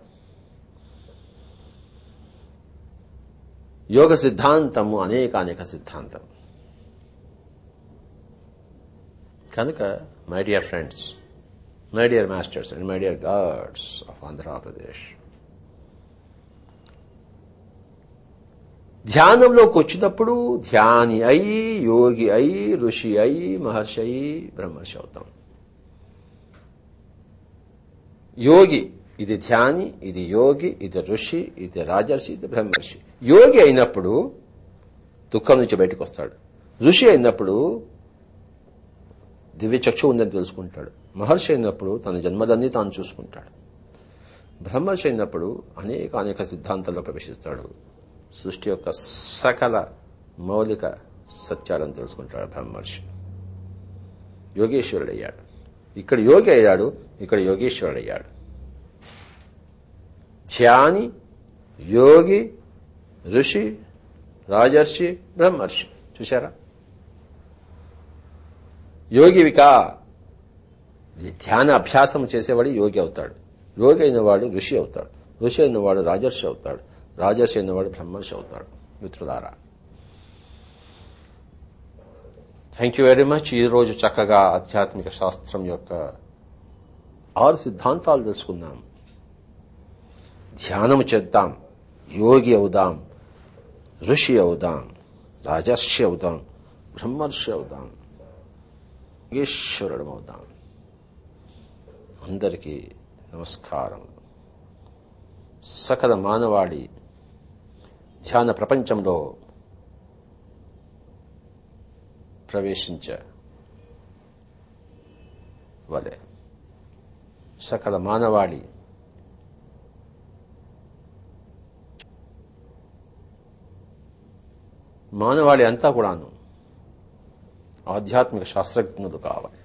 యోగ సిద్ధాంతము అనేక అనేక సిద్ధాంతం. కనుక my dear friends my dear masters and my dear gods of Andhra Pradesh ధ్యానంలోకి వచ్చినప్పుడు ధ్యాని అయి యోగి అయి ఋషి అయి మహర్షి అయి బ్రహ్మర్షి అవుతాం. యోగి ఇది ధ్యాని ఇది యోగి ఇది ఋషి ఇది రాజర్షి ఇది బ్రహ్మర్షి. యోగి అయినప్పుడు దుఃఖం నుంచి బయటకు వస్తాడు. ఋషి అయినప్పుడు దివ్యచక్షు ఉందని తెలుసుకుంటాడు. మహర్షి అయినప్పుడు తన జన్మదాన్ని తాను చూసుకుంటాడు. బ్రహ్మర్షి అయినప్పుడు అనేక అనేక సిద్ధాంతాల్లో ప్రవేశిస్తాడు. సృష్టి యొక్క సకల మౌలిక సత్యాలను తెలుసుకుంటాడు బ్రహ్మర్షి. యోగేశ్వరుడు అయ్యాడు ఇక్కడ యోగి అయ్యాడు ఇక్కడ యోగేశ్వరుడు అయ్యాడు ధ్యాని యోగి ఋషి రాజర్షి బ్రహ్మర్షి. చూశారా? యోగివిక ధ్యాన అభ్యాసం చేసేవాడు యోగి అవుతాడు. యోగి అయినవాడు ఋషి అవుతాడు. ఋషి అయినవాడు రాజర్షి అవుతాడు. రాజర్షి అయినవాడు బ్రహ్మర్షి అవుతాడు. మిత్రులారా. థ్యాంక్ యూ వెరీ మచ్ ఈ రోజు చక్కగా ఆధ్యాత్మిక శాస్త్రం యొక్క ఆరు సిద్ధాంతాలు తెలుసుకున్నాం. ధ్యానము చేద్దాం యోగి అవుదాం ఋషి అవుదాం రాజర్షి అవుదాం బ్రహ్మర్షి అవుదాం ఈశ్వరుడు అవుదాం అందరికీ నమస్కారం సకల మానవాళి ధ్యాన ప్రపంచంలో ప్రవేశించ వలె సకల మానవాళి మానవాళి అంతా కూడాను ఆధ్యాత్మిక శాస్త్రజ్ఞులు కావాలి.